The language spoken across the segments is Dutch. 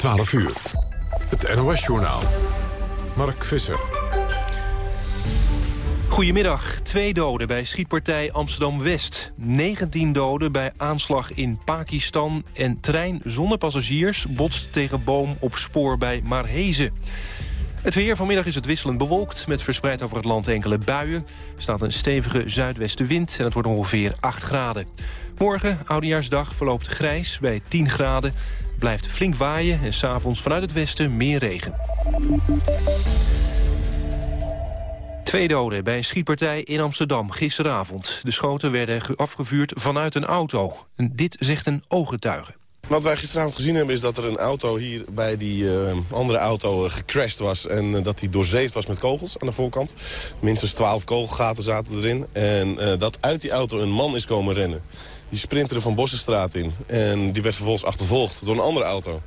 12 uur. Het NOS-journaal. Mark Visser. Goedemiddag. Twee doden bij schietpartij Amsterdam-West. 19 doden bij aanslag in Pakistan. En trein zonder passagiers botst tegen boom op spoor bij Marhezen. Het weer vanmiddag is het wisselend bewolkt... met verspreid over het land enkele buien. Er staat een stevige zuidwestenwind en het wordt ongeveer 8 graden. Morgen, Oudejaarsdag, verloopt grijs bij 10 graden. Blijft flink waaien en s'avonds vanuit het westen meer regen. Twee doden bij een schietpartij in Amsterdam gisteravond. De schoten werden afgevuurd vanuit een auto. Dit zegt een ooggetuige. Wat wij gisteravond gezien hebben is dat er een auto hier bij die eh, andere auto uh, gecrashed was. En uh, dat die doorzeefd was met kogels aan de voorkant. Minstens twaalf kogelgaten zaten erin. En dat uit die auto een man is komen rennen. Die sprintte van Bossenstraat in. En die werd vervolgens achtervolgd door een andere auto.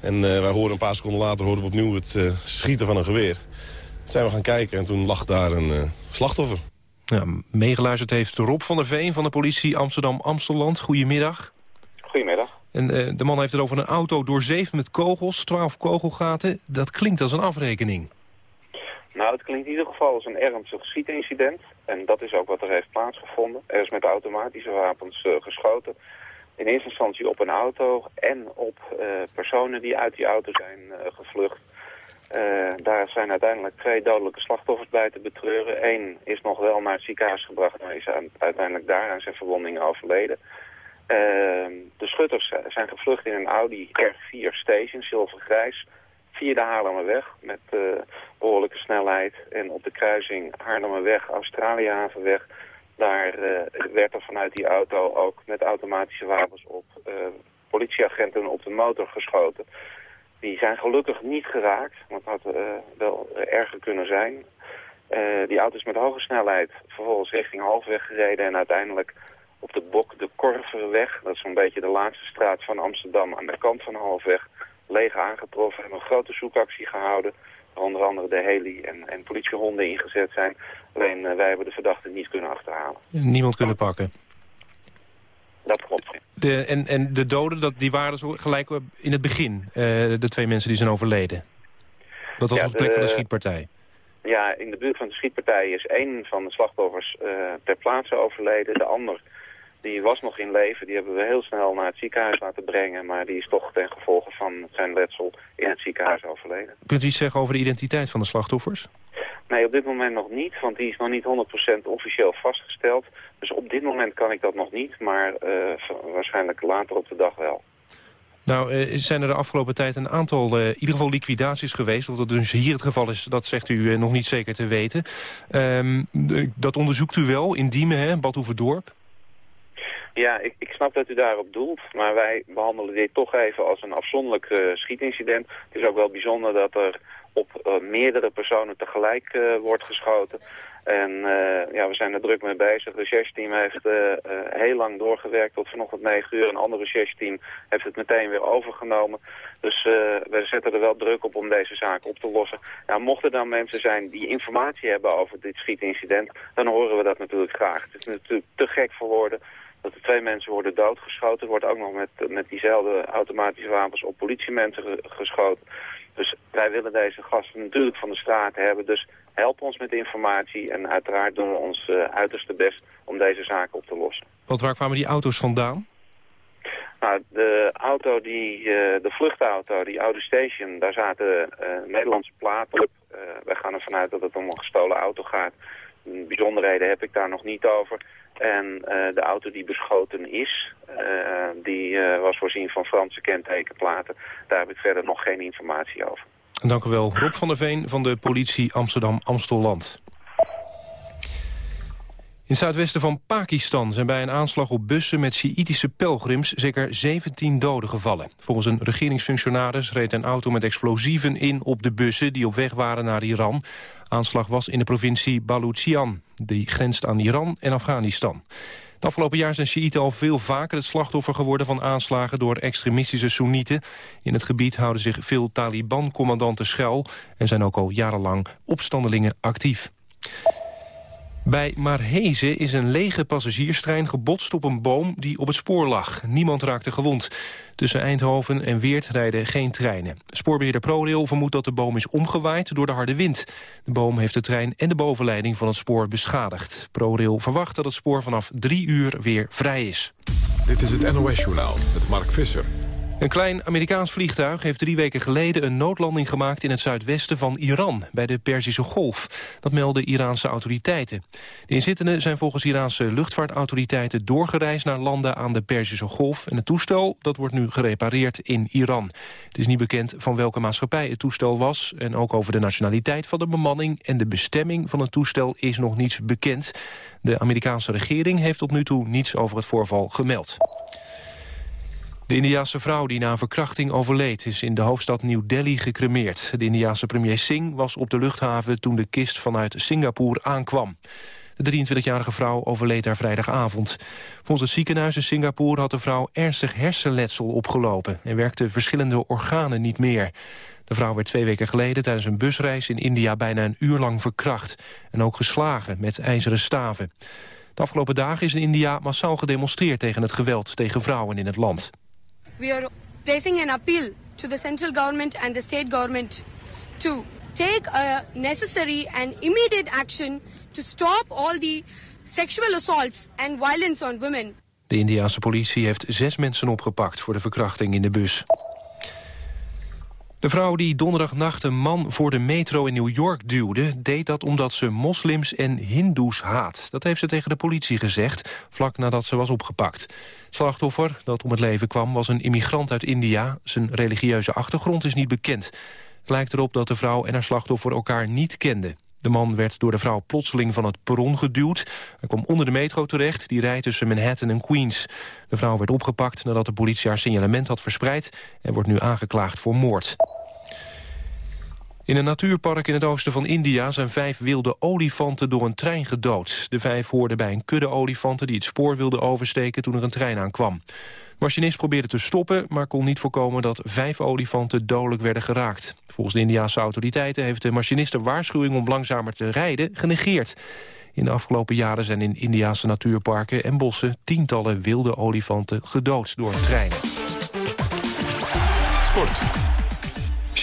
En wij horen een paar seconden later horen we opnieuw het schieten van een geweer. Toen zijn we gaan kijken en toen lag daar een slachtoffer. Ja, meegeluisterd heeft Rob van der Veen van de politie Amsterdam-Amstelland. Goedemiddag. Goedemiddag. En uh, de man heeft het over een auto doorzeefd met kogels, 12 kogelgaten. Dat klinkt als een afrekening. Nou, het klinkt in ieder geval als een ernstig schietincident. En dat is ook wat er heeft plaatsgevonden. Er is met automatische wapens uh, geschoten. In eerste instantie op een auto en op uh, personen die uit die auto zijn gevlucht. daar zijn uiteindelijk twee dodelijke slachtoffers bij te betreuren. Eén is nog wel naar het ziekenhuis gebracht, maar is uiteindelijk daar aan zijn verwondingen overleden. De schutters zijn gevlucht in een Audi R4 Station, zilvergrijs, via de Haarlemmerweg met uh, behoorlijke snelheid. En op de kruising Haarlemmerweg, Australiëhavenweg, daar uh, werd er vanuit die auto ook met automatische wapens op uh, politieagenten op de motor geschoten. Die zijn gelukkig niet geraakt, want het had wel erger kunnen zijn. die auto is met hoge snelheid vervolgens richting halfweg gereden en uiteindelijk op de Bok de Korverweg. Dat is zo'n beetje de laatste straat van Amsterdam aan de kant van halfweg. Leeg aangetroffen, hebben een grote zoekactie gehouden. Onder andere de heli en, en politiehonden ingezet zijn. Alleen uh, wij hebben de verdachte niet kunnen achterhalen. Niemand kunnen pakken? Dat klopt. De, en, en de doden, dat, die waren zo gelijk in het begin, uh, de twee mensen die zijn overleden? Dat was ja, op de plek van de schietpartij? Ja, in de buurt van de schietpartij is één van de slachtoffers uh, ter plaatse overleden. De ander die was nog in leven. Die hebben we heel snel naar het ziekenhuis laten brengen. Maar die is toch ten gevolge van zijn letsel in het ziekenhuis overleden. Kunt u iets zeggen over de identiteit van de slachtoffers? Nee, op dit moment nog niet. Want die is nog niet 100% officieel vastgesteld. Dus op dit moment kan ik dat nog niet. Maar uh, waarschijnlijk later op de dag wel. Nou, uh, zijn er de afgelopen tijd een aantal, uh, in ieder geval liquidaties geweest. Of dat dus hier het geval is, dat zegt u uh, nog niet zeker te weten. Um, dat onderzoekt u wel in Diemen, hè, Bad Oeverdorp? Ja, ik, ik snap dat u daarop doelt, maar wij behandelen dit toch even als een afzonderlijk uh, schietincident. Het is ook wel bijzonder dat er op uh, meerdere personen tegelijk uh, wordt geschoten. En ja, we zijn er druk mee bezig. Het rechercheteam heeft heel lang doorgewerkt tot vanochtend 9 uur. Een ander rechercheteam heeft het meteen weer overgenomen. Dus we zetten er wel druk op om deze zaak op te lossen. Nou, mochten er dan mensen zijn die informatie hebben over dit schietincident, dan horen we dat natuurlijk graag. Het is natuurlijk te gek voor woorden dat er twee mensen worden doodgeschoten. Er wordt ook nog met, met diezelfde automatische wapens op politiemensen geschoten. Dus wij willen deze gasten natuurlijk van de straat hebben. Dus help ons met informatie en uiteraard doen we ons uh, uiterste best om deze zaak op te lossen. Want waar kwamen die auto's vandaan? Nou, de auto, die, uh, de vluchtauto, die Audi Station, daar zaten uh, Nederlandse platen op. wij gaan ervan uit dat het om een gestolen auto gaat. Bijzonderheden heb ik daar nog niet over. En uh, de auto die beschoten is, uh, die uh, was voorzien van Franse kentekenplaten. Daar heb ik verder nog geen informatie over. Dank u wel. Rob van der Veen van de politie Amsterdam-Amstelland. In het zuidwesten van Pakistan zijn bij een aanslag op bussen met Sjiïtische pelgrims zeker 17 doden gevallen. Volgens een regeringsfunctionaris reed een auto met explosieven in op de bussen die op weg waren naar Iran. Aanslag was in de provincie Baluchian, die grenst aan Iran en Afghanistan. Het afgelopen jaar zijn Sjiïten al veel vaker het slachtoffer geworden van aanslagen door extremistische Soenieten. In het gebied houden zich veel Taliban-commandanten schuil en zijn ook al jarenlang opstandelingen actief. Bij Marhezen is een lege passagierstrein gebotst op een boom die op het spoor lag. Niemand raakte gewond. Tussen Eindhoven en Weert rijden geen treinen. Spoorbeheerder ProRail vermoedt dat de boom is omgewaaid door de harde wind. De boom heeft de trein en de bovenleiding van het spoor beschadigd. ProRail verwacht dat het spoor vanaf drie uur weer vrij is. Dit is het NOS-journaal met Mark Visser. Een klein Amerikaans vliegtuig heeft drie weken geleden een noodlanding gemaakt in het zuidwesten van Iran, bij de Perzische Golf. Dat melden Iraanse autoriteiten. De inzittenden zijn volgens Iraanse luchtvaartautoriteiten doorgereisd naar landen aan de Perzische Golf. En het toestel dat wordt nu gerepareerd in Iran. Het is niet bekend van welke maatschappij het toestel was. En ook over de nationaliteit van de bemanning en de bestemming van het toestel is nog niets bekend. De Amerikaanse regering heeft tot nu toe niets over het voorval gemeld. De Indiase vrouw die na verkrachting overleed... is in de hoofdstad New Delhi gecremeerd. De Indiase premier Singh was op de luchthaven... toen de kist vanuit Singapore aankwam. De 23-jarige vrouw overleed daar vrijdagavond. Volgens het ziekenhuis in Singapore had de vrouw ernstig hersenletsel opgelopen... en werkte verschillende organen niet meer. De vrouw werd twee weken geleden tijdens een busreis in India... bijna een uur lang verkracht en ook geslagen met ijzeren staven. De afgelopen dagen is in India massaal gedemonstreerd tegen het geweld tegen vrouwen in het land. We are placing an appeal to the central government and the state government to take a necessary and immediate action to stop all the sexual assaults and violence on women. De Indiase politie heeft zes mensen opgepakt voor de verkrachting in de bus. De vrouw die donderdagnacht een man voor de metro in New York duwde... deed dat omdat ze moslims en hindoes haat. Dat heeft ze tegen de politie gezegd, vlak nadat ze was opgepakt. Slachtoffer dat om het leven kwam was een immigrant uit India. Zijn religieuze achtergrond is niet bekend. Het lijkt erop dat de vrouw en haar slachtoffer elkaar niet kenden. De man werd door de vrouw plotseling van het perron geduwd. Hij kwam onder de metro terecht, die rijdt tussen Manhattan en Queens. De vrouw werd opgepakt nadat de politie haar signalement had verspreid... en wordt nu aangeklaagd voor moord. In een natuurpark in het oosten van India zijn vijf wilde olifanten door een trein gedood. De vijf hoorden bij een kudde olifanten die het spoor wilden oversteken toen er een trein aankwam. De machinist probeerde te stoppen, maar kon niet voorkomen dat vijf olifanten dodelijk werden geraakt. Volgens de Indiaanse autoriteiten heeft de machinist de waarschuwing om langzamer te rijden genegeerd. In de afgelopen jaren zijn in Indiaanse natuurparken en bossen tientallen wilde olifanten gedood door een trein. Sport.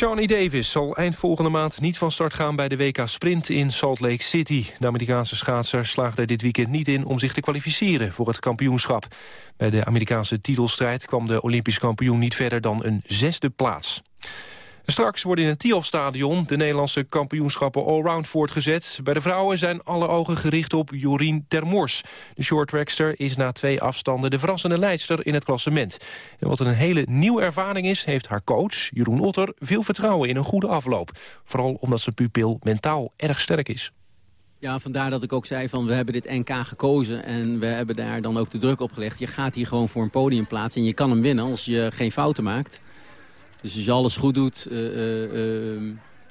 Shawnee Davis zal eind volgende maand niet van start gaan bij de WK Sprint in Salt Lake City. De Amerikaanse schaatser slaagde er dit weekend niet in om zich te kwalificeren voor het kampioenschap. Bij de Amerikaanse titelstrijd kwam de Olympisch kampioen niet verder dan een zesde plaats. Straks worden in het Tialf-stadion de Nederlandse kampioenschappen allround voortgezet. Bij de vrouwen zijn alle ogen gericht op Jorien Termors. De shorttrackster is na twee afstanden de verrassende leidster in het klassement. En wat een hele nieuwe ervaring is, heeft haar coach, Jeroen Otter, veel vertrouwen in een goede afloop. Vooral omdat zijn pupil mentaal erg sterk is. Ja, vandaar dat ik ook zei van we hebben dit NK gekozen en we hebben daar dan ook de druk op gelegd. Je gaat hier gewoon voor een podium plaatsen en je kan hem winnen als je geen fouten maakt. Dus als je alles goed doet uh, uh,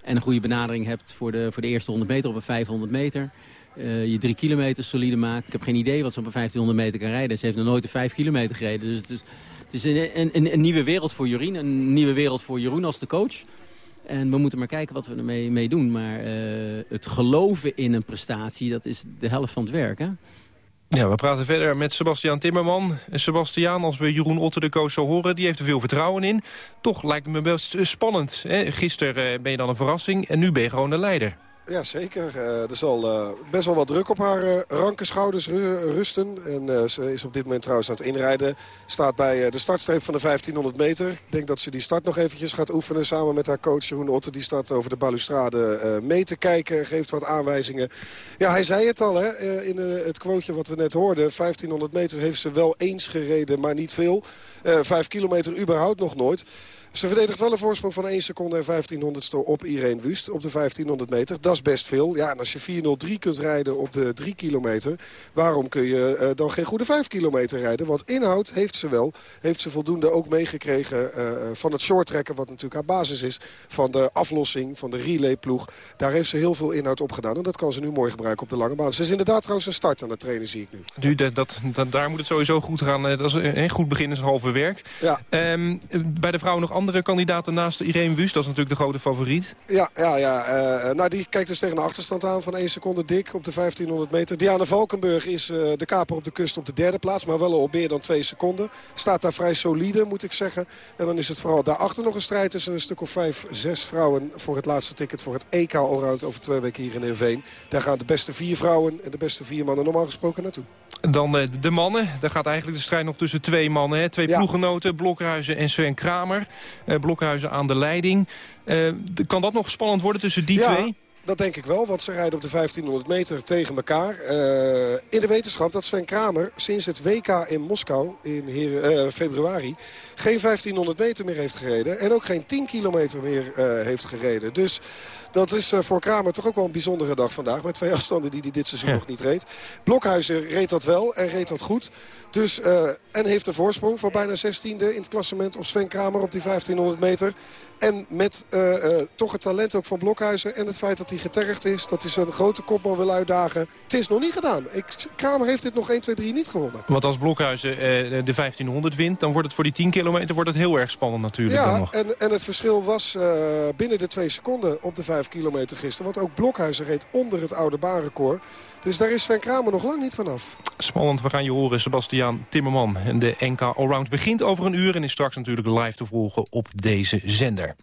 en een goede benadering hebt voor de, voor de eerste 100 meter op een 500 meter... je drie kilometer solide maakt. Ik heb geen idee wat ze op een 1500 meter kan rijden. Ze heeft nog nooit een 5 kilometer gereden. Dus het is, het is een, een, een, nieuwe wereld voor Jorien. Een nieuwe wereld voor Jeroen als de coach. En we moeten maar kijken wat we ermee mee doen. Maar het geloven in een prestatie, dat is de helft van het werk. Hè? Ja, we praten verder met Sebastiaan Timmerman. En Sebastiaan, als we Jeroen Otter de coach zo horen... die heeft er veel vertrouwen in. Toch lijkt het me best spannend. Hè? Gisteren eh, ben je dan een verrassing en nu ben je gewoon de leider. Ja, zeker. Uh, er zal uh, best wel wat druk op haar uh, ranke schouders rusten. En ze is op dit moment trouwens aan het inrijden. Staat bij de startstreep van de 1500 meter. Ik denk dat ze die start nog eventjes gaat oefenen samen met haar coach Jeroen Otter. Die staat over de balustrade mee te kijken en geeft wat aanwijzingen. Ja, hij zei het al hè, in het quoteje wat we net hoorden. 1500 meter heeft ze wel eens gereden, maar niet veel. Vijf kilometer überhaupt nog nooit. Ze verdedigt wel een voorsprong van 1 seconde en 1500ste op Irene Wust op de 1500 meter. Dat is best veel. Ja, en als je 4.03 kunt rijden op de 3 kilometer... waarom kun je uh, dan geen goede 5 kilometer rijden? Want inhoud heeft ze wel. Heeft ze voldoende ook meegekregen uh, van het shorttrekken... wat natuurlijk haar basis is van de aflossing, van de relayploeg. Daar heeft ze heel veel inhoud op gedaan. En dat kan ze nu mooi gebruiken op de lange baan. Ze is inderdaad trouwens een start aan het trainen, zie ik nu. nu dat, dat, daar moet het sowieso goed gaan. Dat is een goed begin, is een halve werk. Ja. Um, bij de vrouwen nog andere kandidaten naast Irene Wust? Dat is natuurlijk de grote favoriet. Ja, ja, ja. Uh, nou, die kijkt dus tegen een achterstand aan van 1 seconde dik op de 1500 meter. Diana Valkenburg is uh, de kaper op de kust op de derde plaats. Maar wel al op meer dan 2 seconden. Staat daar vrij solide, moet ik zeggen. En dan is het vooral daarachter nog een strijd tussen een stuk of 5, 6 vrouwen... voor het laatste ticket voor het EK Allround over twee weken hier in Heerenveen. Daar gaan de beste vier vrouwen en de beste vier mannen normaal gesproken naartoe. Dan uh, de mannen. Daar gaat eigenlijk de strijd nog tussen twee mannen. Hè? Twee ja. ploeggenoten, Blokhuizen en Sven Kramer. Uh, Blokhuizen aan de leiding. kan dat nog spannend worden tussen die ja. twee? Dat denk ik wel, want ze rijden op de 1500 meter tegen elkaar. Uh, in de wetenschap dat Sven Kramer sinds het WK in Moskou in uh, februari... geen 1500 meter meer heeft gereden. En ook geen 10 kilometer meer uh, heeft gereden. Dus dat is voor Kramer toch ook wel een bijzondere dag vandaag. Met twee afstanden die hij dit seizoen ja. nog niet reed. Blokhuizen reed dat wel en reed dat goed. Dus, en heeft een voorsprong van bijna 16e in het klassement op Sven Kramer op die 1500 meter. En met uh, uh, toch het talent ook van Blokhuizen en het feit dat hij getergd is. Dat hij zijn grote kopman wil uitdagen. Het is nog niet gedaan. Ik, Kramer heeft dit nog 1, 2, 3 niet gewonnen. Want als Blokhuizen uh, de 1500 wint, dan wordt het voor die 10 kilometer wordt het heel erg spannend natuurlijk. Ja, nog. En, en het verschil was binnen de 2 seconden op de 5 kilometer gisteren. Want ook Blokhuizen reed onder het oude baanrecord. Dus daar is Sven Kramer nog lang niet vanaf. Spannend, we gaan je horen, Sebastiaan Timmerman. En de NK Allround begint over een uur en is straks natuurlijk live te volgen op deze zender.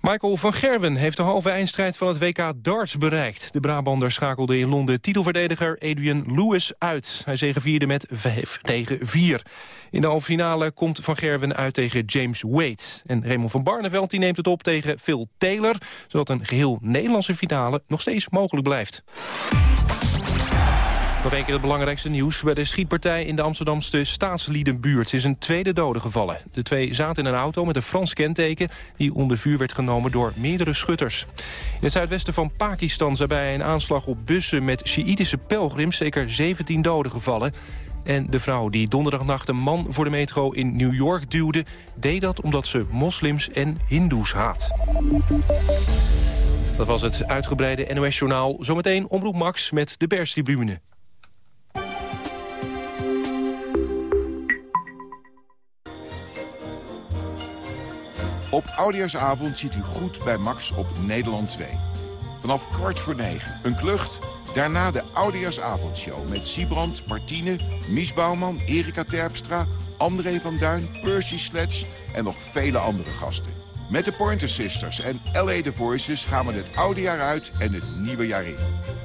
Michael van Gerwen heeft de halve eindstrijd van het WK darts bereikt. De Brabander schakelde in Londen titelverdediger Adrian Lewis uit. Hij zegevierde met 5 tegen 4. In de halve finale komt van Gerwen uit tegen James Wade. En Raymond van Barneveld die neemt het op tegen Phil Taylor... zodat een geheel Nederlandse finale nog steeds mogelijk blijft. Nog een keer het belangrijkste nieuws. Bij de schietpartij in de Amsterdamse staatsliedenbuurt is een tweede dode gevallen. De twee zaten in een auto met een Frans kenteken... die onder vuur werd genomen door meerdere schutters. In het zuidwesten van Pakistan zijn bij een aanslag op bussen... met Sjiïtische pelgrims zeker 17 doden gevallen. En de vrouw die donderdagnacht een man voor de metro in New York duwde... deed dat omdat ze moslims en hindoes haat. Dat was het uitgebreide NOS-journaal. Zometeen Omroep Max met de perstribune. Op Oudejaarsavond ziet u goed bij Max op Nederland 2. Vanaf kwart voor negen een klucht. Daarna de Oudejaarsavondshow met Siebrand, Martine, Mies Bouwman, Erika Terpstra... André van Duin, Percy Sledge en nog vele andere gasten. Met de Pointer Sisters en L.A. The Voices gaan we het oude jaar uit en het nieuwe jaar in.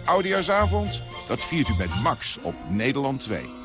Oudejaarsavond, dat viert u met Max op Nederland 2.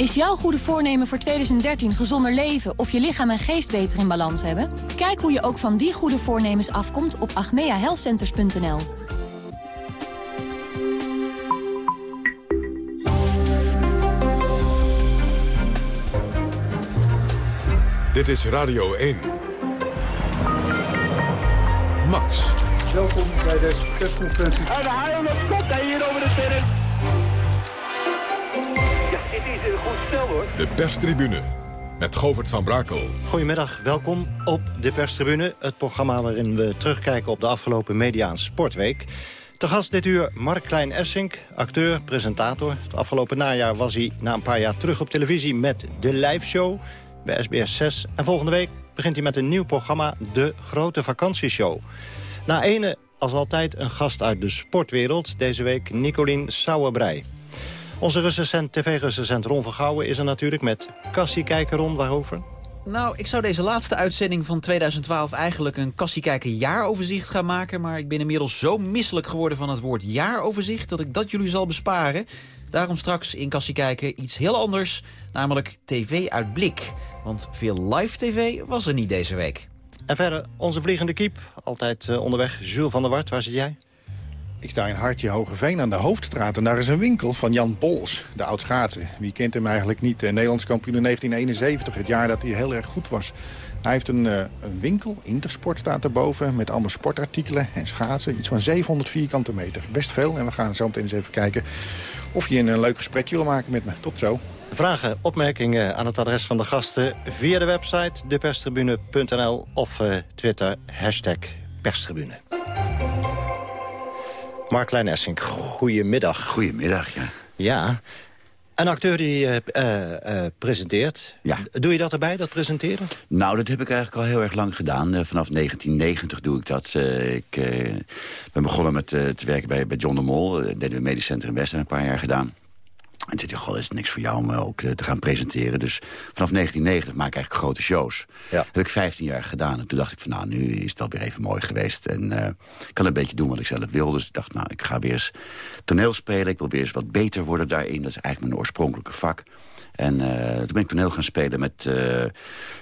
Is jouw goede voornemen voor 2013 gezonder leven of je lichaam en geest beter in balans hebben? Kijk hoe je ook van die goede voornemens afkomt op agmeahealthcenters.nl. Dit is Radio 1. Max. Welkom bij deze persconferentie. En de haal op kop hier over de terrein. Het is een goed spel, hoor. De perstribune met Govert van Brakel. Goedemiddag, welkom op de perstribune. Het programma waarin we terugkijken op de afgelopen media- en sportweek. Te gast dit uur Mark Klein-Essink, acteur, presentator. Het afgelopen najaar was hij na een paar jaar terug op televisie met de live show bij SBS 6. En volgende week begint hij met een nieuw programma, De Grote Vakantieshow. Na ene, als altijd, een gast uit de sportwereld. Deze week Nicolien Sauerbrei. Onze recensent, tv-recensent Ron van Gouwen is er natuurlijk met Cassie Kijker Ron. Waarover? Nou, ik zou deze laatste uitzending van 2012 eigenlijk een Kassiekijker jaaroverzicht gaan maken. Maar ik ben inmiddels zo misselijk geworden van het woord jaaroverzicht dat ik dat jullie zal besparen. Daarom straks in Kassiekijker iets heel anders, namelijk tv uit blik. Want veel live tv was er niet deze week. En verder, onze vliegende kiep. Altijd uh, onderweg, Jules van der Wart, waar zit jij? Ik sta in Hartje Hogeveen aan de Hoofdstraat en daar is een winkel van Jan Bols, de oud-schaatser. Wie kent hem eigenlijk niet? Uh, Nederlands kampioen in 1971, het jaar dat hij heel erg goed was. Hij heeft een, uh, een winkel, Intersport staat erboven, met allemaal sportartikelen en schaatsen. Iets van 700 vierkante meter. Best veel en we gaan zo meteen eens even kijken of je een leuk gesprekje wil maken met me. Tot zo. Vragen, opmerkingen aan het adres van de gasten via de website deperstribune.nl of Twitter hashtag perstribune. Mark Klein-Essink, goedemiddag. Goedemiddag, ja. Ja, een acteur die uh, uh, presenteert. Ja. Doe je dat erbij, dat presenteren? Nou, dat heb ik eigenlijk al heel erg lang gedaan. Uh, vanaf 1990 doe ik dat. ik ben begonnen met te werken bij, bij John de Mol. Dat deden we Medisch Centrum Westen een paar jaar gedaan. En toen dacht ik, is het niks voor jou om ook te gaan presenteren. Dus vanaf 1990 maak ik eigenlijk grote shows. Ja. Dat heb ik 15 jaar gedaan. En toen dacht ik van, nou, nu is het wel weer even mooi geweest. En uh, ik kan een beetje doen wat ik zelf wil. Dus ik dacht, nou, ik ga weer eens toneel spelen. Ik wil weer eens wat beter worden daarin. Dat is eigenlijk mijn oorspronkelijke vak. En uh, toen ben ik toneel gaan spelen met, uh,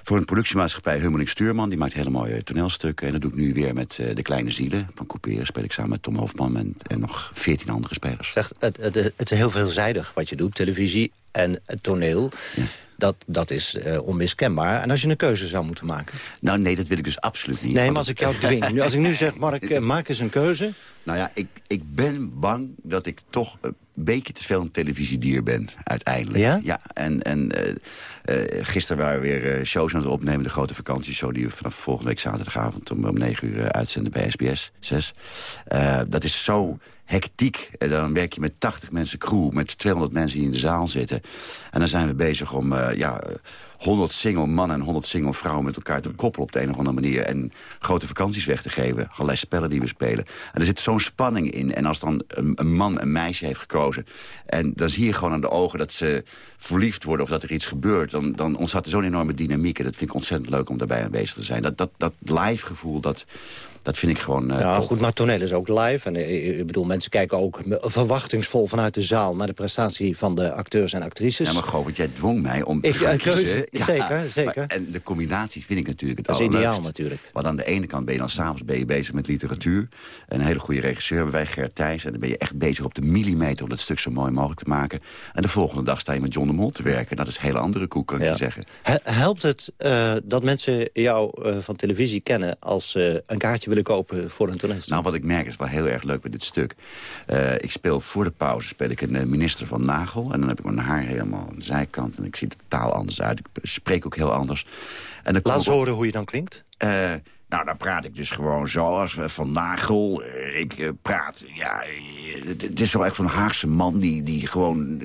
voor een productiemaatschappij Hummeling Stuurman. Die maakt hele mooie toneelstukken. En dat doe ik nu weer met uh, De Kleine Zielen van Couperen. Speel ik samen met Tom Hofman en, nog veertien andere spelers. Het, het, het is heel veelzijdig wat je doet. Televisie en toneel. Ja. Dat, dat is uh, onmiskenbaar. En als je een keuze zou moeten maken? Nou nee, dat wil ik dus absoluut niet. Nee, maar als ik jou dwing. Nu, als ik nu zeg, Mark, uh, maak eens een keuze. Nou ja, ik, ik ben bang dat ik toch een beetje te veel een televisiedier ben, uiteindelijk. Ja? Ja, en, en uh, gisteren waren we weer shows aan het opnemen. De grote vakantieshow die we vanaf volgende week zaterdagavond om, om 9 uur uitzenden bij SBS 6. dat is zo hectiek. En dan werk je met 80 mensen crew, met 200 mensen die in de zaal zitten. En dan zijn we bezig om uh, ja, 100 single mannen en 100 single vrouwen met elkaar te koppelen op de een of andere manier. En grote vakanties weg te geven. Allerlei spellen die we spelen. En er zit zo'n spanning in. En als dan een, een, man een meisje heeft gekozen. En dan zie je gewoon aan de ogen dat ze verliefd worden of dat er iets gebeurt. Dan, dan ontstaat er zo'n enorme dynamiek. En dat vind ik ontzettend leuk om daarbij aanwezig te zijn. Dat, dat, dat live gevoel, dat... Dat vind ik gewoon... Uh, ja, top. goed, maar toneel is ook live. En ik bedoel, mensen kijken ook verwachtingsvol vanuit de zaal... naar de prestatie van de acteurs en actrices. Ja, maar Govert, jij dwong mij om te ik, gaan keuze, kiezen. Ja, zeker, zeker. Maar, en de combinatie vind ik natuurlijk het Dat is ideaal natuurlijk. Want aan de ene kant ben je dan s'avonds bezig met literatuur. Een hele goede regisseur hebben wij, Gert Thijs. En dan ben je echt bezig op de millimeter om dat stuk zo mooi mogelijk te maken. En de volgende dag sta je met John de Mol te werken. Dat is een hele andere koek, kan ja. je zeggen. Helpt het uh, dat mensen jou uh, van televisie kennen... als uh, een kaartje willen kopen voor een toneelstuk? Nou, wat ik merk is wel heel erg leuk bij dit stuk. Uh, ik speel voor de pauze speel ik een uh, minister van Nagel. En dan heb ik mijn haar helemaal aan de zijkant. En ik zie er totaal anders uit. Ik spreek ook heel anders. En dan Laat eens horen hoe je dan klinkt. Uh, nou, dan praat ik dus gewoon zoals Van Nagel. Ik praat, ja, het is zo echt zo'n Haagse man die, die gewoon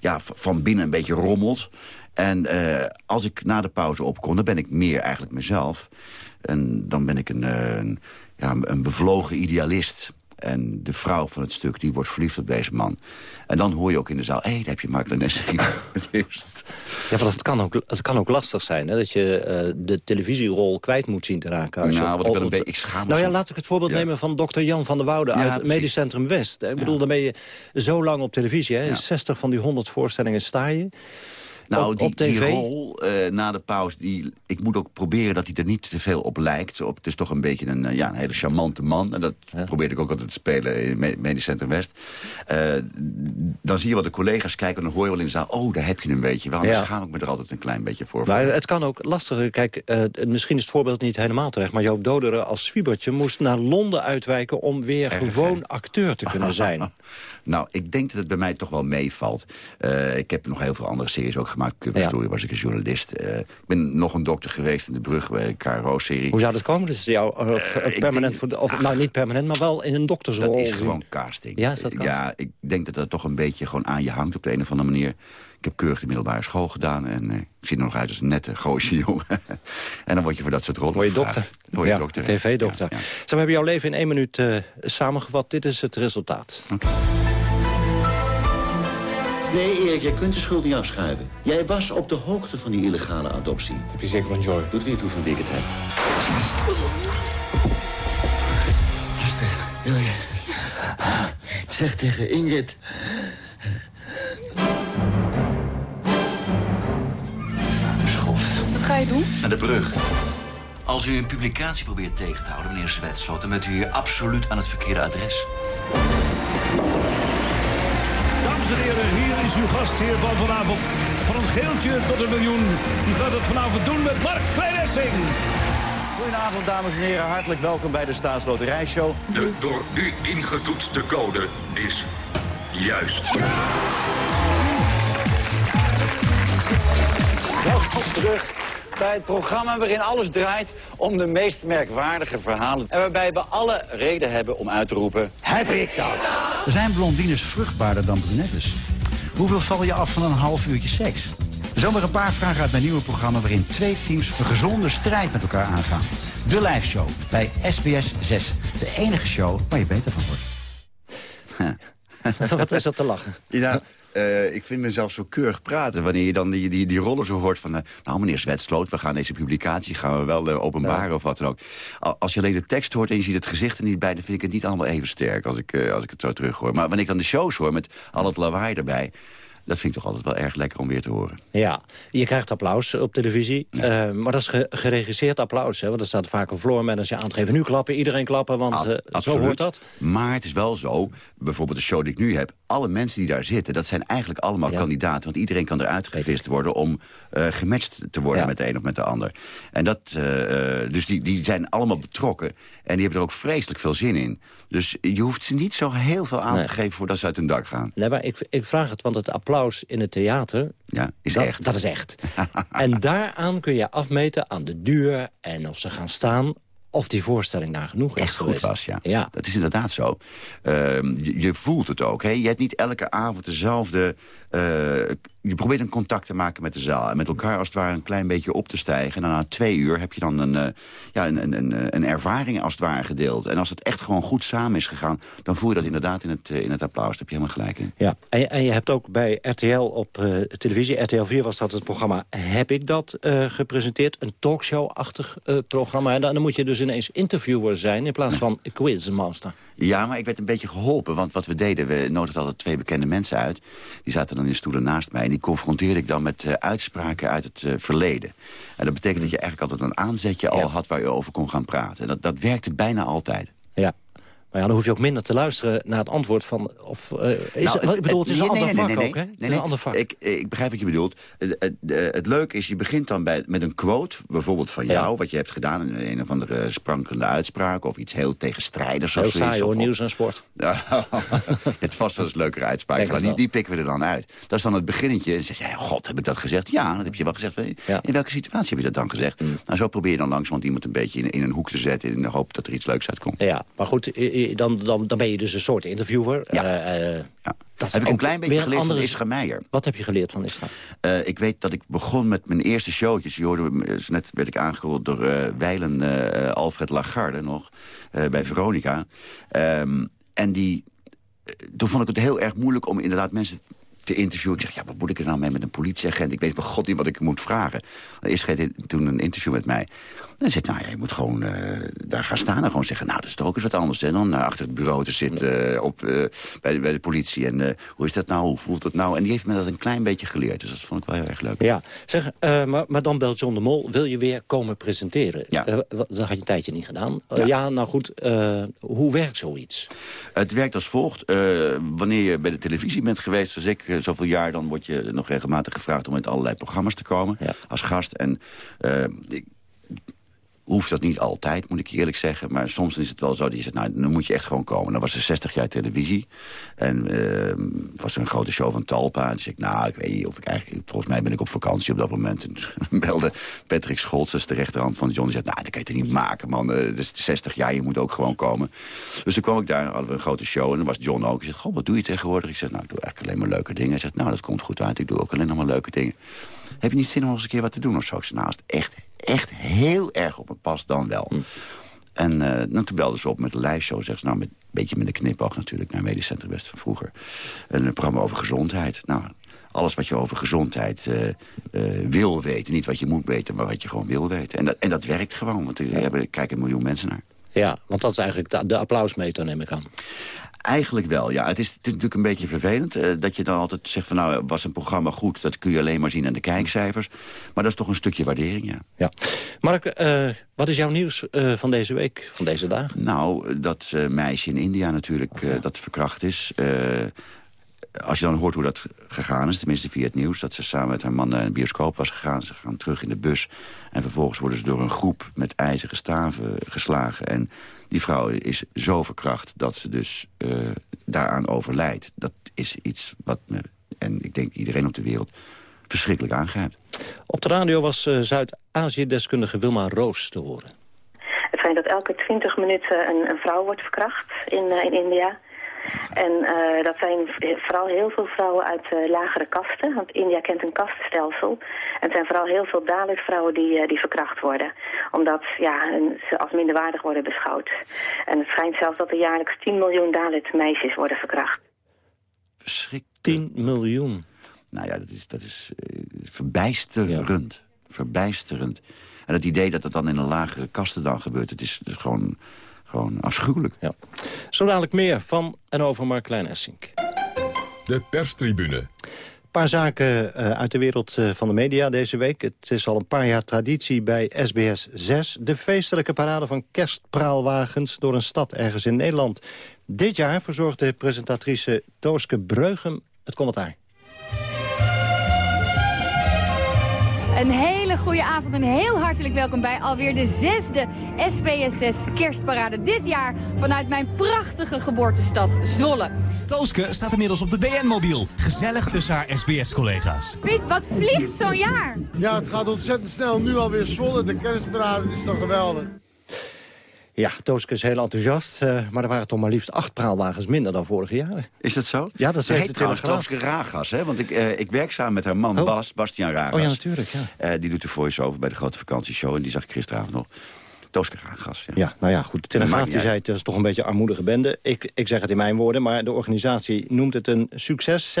ja, van binnen een beetje rommelt. En uh, als ik na de pauze opkom, dan ben ik meer eigenlijk mezelf. En dan ben ik een, een, ja, een bevlogen idealist. En de vrouw van het stuk, die wordt verliefd op deze man. En dan hoor je ook in de zaal, hé, hey, daar heb je Mark eerst. Ja, want het kan ook, het kan ook lastig zijn, hè? dat je uh, de televisierol kwijt moet zien te raken. Als nou, wat ik, wel een beetje, ik schaam Nou ja, laat ik het voorbeeld ja. nemen van dokter Jan van der Woude ja, uit het Medisch Centrum West. Ik bedoel, ja. ben je zo lang op televisie, hè? 60 van die 100 voorstellingen sta je. Nou, op, die, op TV? die rol uh, na de pauze, die, ik moet ook proberen dat hij er niet te veel op lijkt. Op, het is toch een beetje een, ja, een hele charmante man. En dat ja. probeerde ik ook altijd te spelen in Medisch Centrum West. Uh, dan zie je wat de collega's kijken en dan hoor je wel in de zaal... oh, daar heb je een beetje. Waarom ja. schaam ik me er altijd een klein beetje voor. Maar het kan ook lastiger. Kijk, misschien is het voorbeeld niet helemaal terecht... maar Joop Doderen als Swiebertje moest naar Londen uitwijken... om weer Erg, gewoon hè? acteur te kunnen zijn. Nou, ik denk dat het bij mij toch wel meevalt. Uh, ik heb nog heel veel andere series ook gemaakt. Cover ja. Story was ik een journalist. Uh, ik ben nog een dokter geweest in de brug bij een KRO-serie. Hoe zou dat komen? Dat is jou uh, permanent denk, voor de, of, ach, nou niet permanent, maar wel in een doktersrol. Dat is gewoon casting. Ja, is dat casting? Ja, ik denk dat dat toch een beetje gewoon aan je hangt op de een of andere manier. Ik heb keurig de middelbare school gedaan en ik zie er nog uit als een nette, goosje jongen. en dan word je voor dat soort rollen Word je dokter. Word je ja, dokter. TV-dokter. Ja, ja. Zo, we hebben jouw leven in één minuut samengevat. Dit is het resultaat. Okay. Nee, Erik, jij kunt de schuld niet afschuiven. Jij was op de hoogte van die illegale adoptie. Heb je zeker van Joy? Doet weer toe van wie ik het heb. Luister, wil je... Zeg tegen Ingrid... Wat ga je doen? Naar de brug. Als u een publicatie probeert tegen te houden, meneer Zwetsloot... dan bent u hier absoluut aan het verkeerde adres. Dames en heren, hier is uw gastheer van vanavond. Van een geeltje tot een miljoen. Die gaat het vanavond doen met Mark Kleinessing. Goedenavond, dames en heren. Hartelijk welkom bij de Staatsloterijshow. De door u ingetoetste code is juist. Welkom terug bij het programma waarin alles draait om de meest merkwaardige verhalen. En waarbij we alle reden hebben om uit te roepen, heb ik dat? Zijn blondines vruchtbaarder dan brunettes? Hoeveel val je af van een half uurtje seks? Zomaar een paar vragen uit mijn nieuwe programma... waarin twee teams een gezonde strijd met elkaar aangaan. De live show bij SBS 6. De enige show waar je beter van wordt. Wat is dat te lachen? Ja, eh, ik vind mezelf zo keurig praten. Wanneer je dan die, die, die rollen zo hoort van... eh, nou, meneer Zwetsloot, we gaan deze publicatie gaan we wel eh, openbaren of wat dan ook. Al- Als je alleen de tekst hoort en je ziet het gezicht er niet bij... dan vind ik het niet allemaal even sterk als ik, als ik het zo terug hoor. Maar wanneer ik dan de shows hoor met al het lawaai erbij... dat vind ik toch altijd wel erg lekker om weer te horen. Ja, je krijgt applaus op televisie. eh, maar dat is ge- geregisseerd applaus. Hè, want er staat vaak een floor manager aan te geven. Nu klappen, iedereen klappen, want eh, zo hoort dat. Maar het is wel zo, bijvoorbeeld de show die ik nu heb... alle mensen die daar zitten, dat zijn eigenlijk allemaal kandidaten. Want iedereen kan eruit gevist worden om eh, gematcht te worden Ja. met de een of met de ander. En dat, dus die, die zijn allemaal betrokken. En die hebben er ook vreselijk veel zin in. Dus je hoeft ze niet zo heel veel aan Nee. te geven voordat ze uit hun dak gaan. Nee, maar ik, ik vraag het, want het applaus in het theater... Ja, is dat, echt. Dat is echt. en daaraan kun je afmeten aan de duur en of ze gaan staan... of die voorstelling naar genoeg is Echt goed geweest. was, ja. Dat is inderdaad zo. Ehm, je, je voelt het ook. Hè? Je hebt niet elke avond dezelfde... eh, je probeert een contact te maken met de zaal. En met elkaar als het ware een klein beetje op te stijgen. En dan na twee uur heb je dan een, eh, ja, een, een, een, een ervaring als het ware gedeeld. En als het echt gewoon goed samen is gegaan... dan voel je dat inderdaad in het, eh, in het applaus. Daar heb je helemaal gelijk in. Ja, en, je- en je hebt ook bij RTL op eh, televisie... RTL 4 was dat het programma Heb ik dat eh, gepresenteerd. Een talkshow-achtig eh, programma. En dan, dan moet je dus ineens interviewer zijn... in plaats van quizmaster. Ja, maar ik werd een beetje geholpen. Want wat we deden, we nodigden altijd twee bekende mensen uit. Die zaten dan in stoelen naast mij. Die confronteerde ik dan met eh, uitspraken uit het eh, verleden. En dat betekent dat je eigenlijk altijd een aanzetje al had... waar je over kon gaan praten. En dat, dat werkte bijna altijd. Ja. Maar ja, dan hoef je ook minder te luisteren naar het antwoord van... Of, eh, is, Nou, wat ik bedoel, het is een ander nee, vak nee, ook, hè? nee, het nee, is een nee. ander vak. Ik, ik begrijp wat je bedoelt. Het, het, het leuke is, je begint dan bij, met een quote, bijvoorbeeld van jou... wat je hebt gedaan, een, een of andere sprankelende uitspraak... of iets heel tegenstrijdigs. Heel saai hoor, nieuws en sport. Hebt vast wel eens leukere het Die, die pikken we er dan uit. Dat is dan het beginnetje. En zeg je, god, heb ik dat gezegd? Ja, dat heb je wel gezegd. In welke situatie heb je dat dan gezegd? Mm. Nou, zo probeer je dan langzamerhand iemand een beetje in, in een hoek te zetten... in de hoop dat er iets leuks uitkomt. Ja, maar goed, eh, dan, dan, dan ben je dus een soort interviewer. Ja. Eh, eh, Dat is heb ik een klein beetje geleerd van Ischa Meijer. Wat heb je geleerd van Ischa? Eh, ik weet dat ik begon met mijn eerste showtjes. Je hoorde, net werd ik aangekondigd door eh Weilen Alfred Lagarde nog, bij Veronica. Ehm, en die, toen vond ik het heel erg moeilijk om inderdaad mensen te interviewen. Ik zeg, ja, wat moet ik er nou mee met een politieagent? Ik weet bij god niet wat ik moet vragen. Eerst deed toen een interview met mij. En zei, nou ja, je moet gewoon eh, daar gaan staan en gewoon zeggen... nou, dat is toch ook eens wat anders hè, dan eh, achter het bureau te zitten eh, op, bij, bij de politie. En hoe is dat nou, hoe voelt dat nou? En die heeft me dat een klein beetje geleerd. Dus dat vond ik wel heel erg leuk. Ja, zeg, maar, maar dan belt John de Mol. Wil je weer komen presenteren? Ja. Dat had je een tijdje niet gedaan. Eh, ja. nou goed, hoe werkt zoiets? Het werkt als volgt. Wanneer je bij de televisie bent geweest, zoals ik, zoveel jaar... dan word je nog regelmatig gevraagd om in allerlei programma's te komen als gast. En ik hoeft dat niet altijd, moet ik eerlijk zeggen. Maar soms is het wel zo dat je zegt, nou, dan moet je echt gewoon komen. Dan was er 60 jaar televisie. En eh, was er een grote show van Talpa. En zei ik, nou, ik weet niet of ik eigenlijk... Volgens mij ben ik op vakantie op dat moment. En belde Patrick Scholz, de rechterhand van John. Die zei, nou, dat kan je niet maken, man. Eh, Het is 60 jaar, je moet ook gewoon komen. Dus toen kwam ik daar, hadden we een grote show. En dan was John ook. Hij zegt, goh, wat doe je tegenwoordig? Ik zeg, nou, ik doe eigenlijk alleen maar leuke dingen. Hij zegt, nou, dat komt goed uit. Ik doe ook alleen nog maar leuke dingen. Heb je niet zin om eens een keer wat te doen of zo? Ik zei, nou, echt, echt heel erg op me past, dan wel. En eh, nou, toen belden ze op met de lijfshow. Zeggen ze, nou, met, een beetje met een knipoog natuurlijk... naar Medisch Centrum West van vroeger. En een programma over gezondheid. Nou, alles wat je over gezondheid eh, eh, wil weten. Niet wat je moet weten, maar wat je gewoon wil weten. En dat, en dat werkt gewoon, want er hebben, kijken een miljoen mensen naar. Ja, want dat is eigenlijk de, de applausmeter, neem ik aan. Eigenlijk wel, ja. Het is, het is natuurlijk een beetje vervelend eh, dat je dan altijd zegt van... nou, was een programma goed, dat kun je alleen maar zien aan de kijkcijfers. Maar dat is toch een stukje waardering, ja. ja. Mark, eh, wat is jouw nieuws eh, van deze week, van deze dagen? Nou, dat meisje in India natuurlijk, eh, dat verkracht is... als je dan hoort hoe dat gegaan is, tenminste via het nieuws... dat ze samen met haar man naar een bioscoop was gegaan. Ze gaan terug in de bus. En vervolgens worden ze door een groep met ijzeren staven geslagen. En die vrouw is zo verkracht dat ze dus eh, daaraan overlijdt. Dat is iets wat me, en ik denk iedereen op de wereld, verschrikkelijk aangrijpt. Op de radio was eh, Zuid-Azië-deskundige Wilma Roos te horen. Het schijnt dat elke 20 minuten een, een vrouw wordt verkracht in, eh, in India. En eh, dat zijn vooral heel veel vrouwen uit eh, lagere kasten. Want India kent een kastenstelsel. En het zijn vooral heel veel Dalit-vrouwen die, eh, die verkracht worden. Omdat ja, hun- ze als minderwaardig worden beschouwd. En het schijnt zelfs dat er jaarlijks 10 miljoen Dalit-meisjes worden verkracht. Verschrikkelijk. 10 miljoen. Nou ja, dat is, dat is verbijsterend. Verbijsterend. En het idee dat het dan in een lagere kasten dan gebeurt... het is, dus gewoon, gewoon afschuwelijk. Ja. Zo dadelijk meer van en over Mark Klein-Essink. De perstribune. Een paar zaken eh, uit de wereld eh, van de media deze week. Het is al een paar jaar traditie bij SBS 6. De feestelijke parade van kerstpraalwagens door een stad ergens in Nederland. Dit jaar verzorgde presentatrice Tooske Breugem het commentaar. Een hele goede avond en heel hartelijk welkom bij alweer de zesde SPSS kerstparade. Dit jaar vanuit mijn prachtige geboortestad Zwolle. Tooske staat inmiddels op de BN-mobiel. Gezellig tussen haar SBS-collega's. Piet, wat vliegt zo'n jaar? Ja, het gaat ontzettend snel. Nu alweer Zwolle. De kerstparade is toch geweldig. Ja, Tooske is heel enthousiast. eh, maar er waren toch maar liefst acht praalwagens minder dan vorige jaren. Is dat zo? Ja, dat zegt heet de trouwens. Tooske Ragas, hè? Want ik, eh, ik werk samen met haar man Oh. Bas, Bastiaan Ragas. Oh ja, natuurlijk, ja. Eh, die doet de voice-over bij de grote vakantieshow. En die zag ik gisteravond nog. Tooske Ragas, ja. Ja, nou ja, goed. De Telegraaf die zei het is toch een beetje een armoedige bende. Ik, ik zeg het in mijn woorden, maar de organisatie noemt het een succes.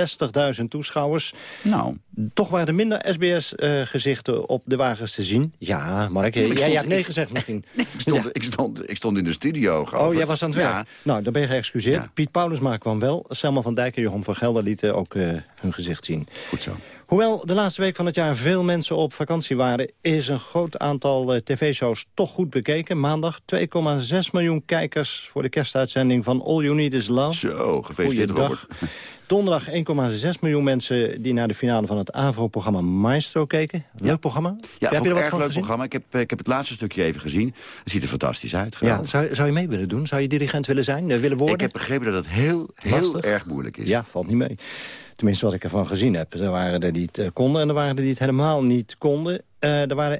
60.000 toeschouwers. Nou. Toch waren er minder SBS-gezichten op de wagens te zien. Ja, Mark, Ja, maar ik jij stond- hebt nee gezegd misschien. Ik stond, ik, stond, ik stond in de studio. Oh, jij was aan het werk. Ja. Nou, dan ben je geëxcuseerd. Piet Paulusma kwam wel. Selma van Dijk en Johan van Gelder lieten ook eh, hun gezicht zien. Goed zo. Hoewel de laatste week van het jaar veel mensen op vakantie waren... is een groot aantal eh, tv-shows toch goed bekeken. Maandag 2,6 miljoen kijkers voor de kerstuitzending van All You Need Is Love. Zo, gefeliciteerd. Robert. Donderdag 1,6 miljoen mensen die naar de finale van het AVRO-programma Maestro keken. Leuk programma. Ja, Heb je er wat van leuk gezien? programma. Ik heb, eh, ik heb het laatste stukje even gezien. Het ziet er fantastisch uit. Ja, zou, zou je mee willen doen? Zou je dirigent willen zijn, eh, willen worden? Ik heb begrepen dat het heel, heel Lastig. erg moeilijk is. Ja, valt niet mee. Tenminste, wat ik ervan gezien heb. Er waren er die het eh, konden en er waren er die het helemaal niet konden. Eh, er waren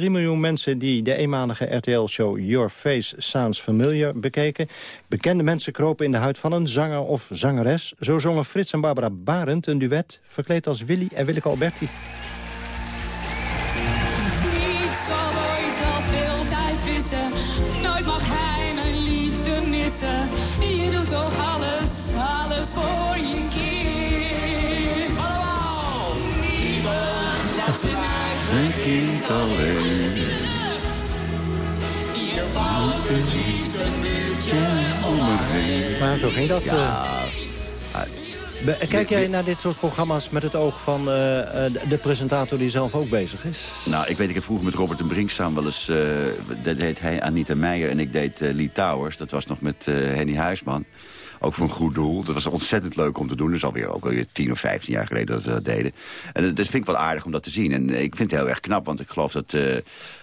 1,3 miljoen mensen die de eenmalige RTL-show Your Face Sounds Familiar bekeken. Bekende mensen kropen in de huid van een zanger of zangeres. Zo zongen Frits en Barbara Barend een duet, verkleed als Willy en Willeke Alberti. Niet zal ooit dat beeld uitwissen. Nooit mag hij mijn liefde missen. Je doet toch alles, alles voor kind alleen. Je bouwt een muurtje om me heen. Maar zo ging dat. Ja. eh. Be- Kijk jij naar dit soort programma's met het oog van eh, eh, de presentator die zelf ook bezig is? Nou, ik weet, ik heb vroeger met Robert en Brink samen wel eens... eh, dat deed hij Anita Meijer en ik deed eh, Lee Towers. Dat was nog met eh, Henny Huisman. Ook voor een goed doel. Dat was ontzettend leuk om te doen. Dat is alweer, ook alweer 10 of 15 jaar geleden dat we dat deden. En dat vind ik wel aardig om dat te zien. En ik vind het heel erg knap, want ik geloof dat eh,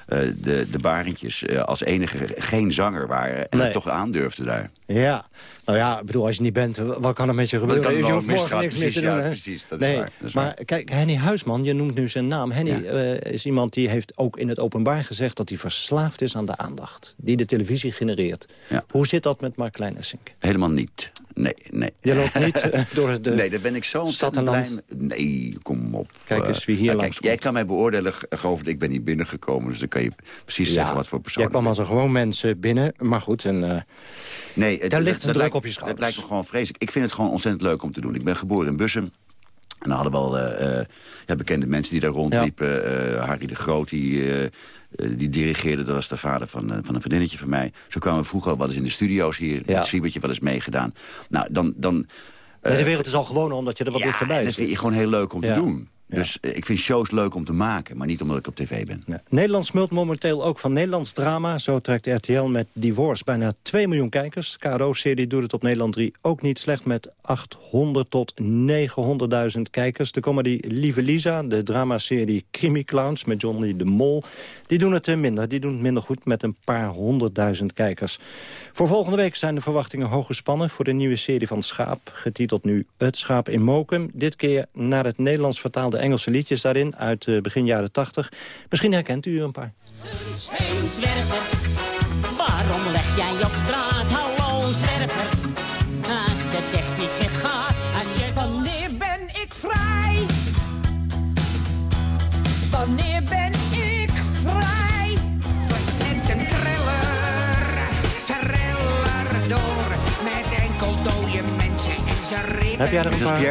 de, de Barentjes eh, als enige geen zanger waren. En Nee. dat toch aandurfden daar. Ja, nou ja, ik bedoel, als je niet bent, wat kan er met je gebeuren? kan er je hoeft morgen misgaan? niks meer te doen, ja, precies, dat is nee, waar, dat is maar kijk, Henny Huisman, je noemt nu zijn naam. Henny eh, is iemand die heeft ook in het openbaar gezegd... dat hij verslaafd is aan de aandacht die de televisie genereert. Hoe zit dat met Mark Kleinessink? Helemaal niet. Nee, nee. Je loopt niet eh, door de Nee, daar ben ik zo ontzettend blij mee. Nee, kom op. Kijk Eh, eens wie hier nou, langs kijk, Jij kan mij beoordelen, geloof ik, ik ben niet binnengekomen. Dus dan kan je precies zeggen wat voor persoon Jij kwam als een gewoon mensen binnen, maar goed. En, eh, Nee, het, Daar ligt een druk op je schouders. Dat lijkt me gewoon vreselijk. Ik vind het gewoon ontzettend leuk om te doen. Ik ben geboren in Bussum. En dan hadden we al ja, bekende mensen die daar rondliepen. Harry de Groot, die, die dirigeerde. Dat was de vader van, van een vriendinnetje van mij. Zo kwamen we vroeger al wel eens in de studio's hier. Ja. Met Siebertje wel eens meegedaan. Nou, dan... dan de wereld is al gewoon omdat je er wat dichterbij is. dat vind je gewoon heel leuk om te doen. Dus eh, ik vind shows leuk om te maken, maar niet omdat ik op tv ben. Ja. Nederland smult momenteel ook van Nederlands drama. Zo trekt RTL met Divorce bijna 2 miljoen kijkers. KRO-serie doet het op Nederland 3 ook niet slecht... met 800 tot 900.000 kijkers. De comedy Lieve Lisa, de dramaserie Crimi Clowns... met Johnny de Mol, die doen het minder. Die doen het minder goed met een paar honderdduizend kijkers. Voor volgende week zijn de verwachtingen hoog gespannen... voor de nieuwe serie van Schaap, getiteld nu Het Schaap in Mokum. Dit keer naar het Nederlands vertaalde Engelse liedjes daarin... uit uh, begin jaren 80. Misschien herkent u er een paar. Zwerver, waarom leg jij op straat? Hallo zwerver, als het echt niet meer gaat. Als je... Wanneer ben ik vrij? Wanneer ben ik vrij? Het was net een thriller, thriller door. Met enkel dode mensen en ze ribben. Heb jij er een paar?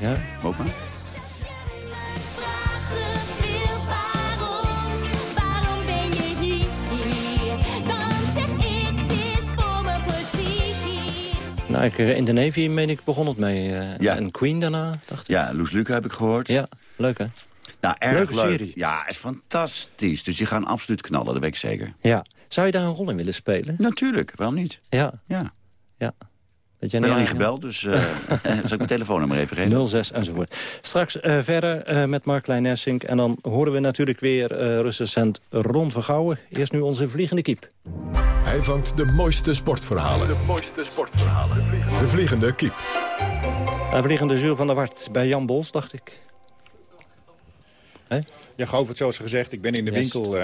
Ja, ook maar. Nou, ik, in de Navy meen ik begon het mee. Uh, ja. En Queen daarna, dacht ik. Ja, Loes Luca heb ik gehoord. Ja, leuk hè? Nou, erg Leuke leuk. Serie. Ja, is fantastisch. Dus die gaan absoluut knallen, dat weet ik zeker. Ja. Zou je daar een rol in willen spelen? Natuurlijk, waarom niet? Ja. Ja. ja. Ik ben nog niet gebeld, dus uh, zal ik mijn telefoonnummer even geven? 06 enzovoort. Straks uh, verder uh, met Mark Klein-Essink. En dan horen we natuurlijk weer uh, recensent Ron Vergouwen. Eerst nu onze vliegende kiep. Hij vangt de mooiste sportverhalen. De mooiste sportverhalen. De vliegende kiep. Een vliegende Jules van der Wart bij Jan Bols, dacht ik. He? Ja, Govert, zoals gezegd, ik ben in de winkel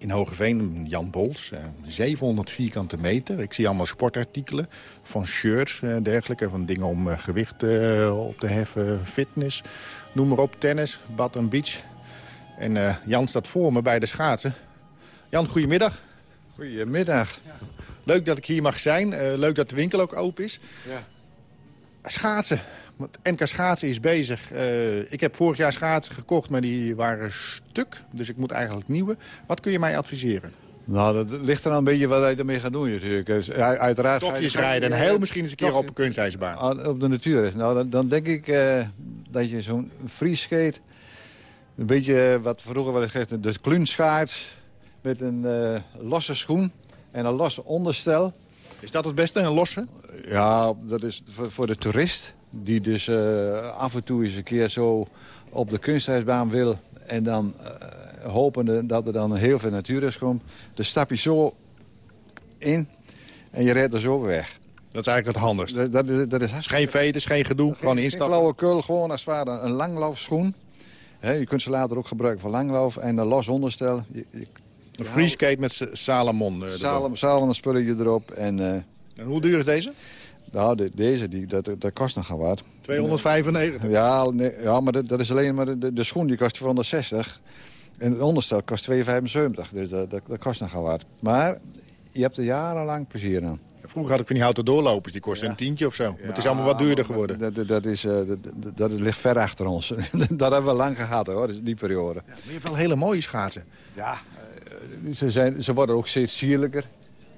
in Hogeveen, Jan Bols. 700 vierkante meter. Ik zie allemaal sportartikelen. Van shirts en dergelijke. Van dingen om gewicht op te heffen. Fitness. Noem maar op. Tennis. Bad en beach. En Jan staat voor me bij de schaatsen. Jan, goedemiddag. Goedemiddag. Ja. Leuk dat ik hier mag zijn. Leuk dat de winkel ook open is. Ja. Schaatsen. Want NK Schaatsen is bezig. Uh, ik heb vorig jaar schaatsen gekocht, maar die waren stuk. Dus ik moet eigenlijk nieuwe. Wat kun je mij adviseren? Nou, dat ligt er een beetje wat je ermee gaat doen natuurlijk. Dus, uiteraard Tochtjes rijden en heel misschien eens een keer op een kunstijsbaan. Op de natuur. Nou, dan, dan denk ik uh, dat je zo'n freeskate... een beetje wat vroeger wel gezegd, de klunschaats met een uh, losse schoen en een losse onderstel. Is dat het beste, een losse? Ja, dat is voor, voor de toerist. Die dus uh, af en toe eens een keer zo op de kunsthuisbaan wil. En dan uh, hopende dat er dan heel veel natuuris komt. Dan stap je zo in en je rijdt er zo weg. Dat is eigenlijk het handigste. Dat, dat, dat is geen veters, geen gedoe, gewoon instappen. Geen flauwekul, gewoon als het ware een langlaufschoen. He, je kunt ze later ook gebruiken voor langlauf en een los onderstel. Je, je een freeskate met Salomon uh, Salomon, Salomon spulletje erop. En, en hoe duur is deze? Nou, de, deze, die, dat, dat kost nog wat. 295? Ja, nee, ja maar dat, dat is alleen maar de, de, schoen die kost 260. En het onderstel kost 275. Dus dat, dat, dat kost nog wat. Maar je hebt er jarenlang plezier aan. Vroeger had ik van die houten doorlopers, die kosten een tientje of zo. Ja, maar het is allemaal wat duurder geworden. Dat, dat, is, uh, dat, dat, ligt ver achter ons. dat hebben we lang gehad hoor, die periode. Ja, maar je hebt wel hele mooie schaatsen. Ja, ze, zijn, ze worden ook steeds sierlijker.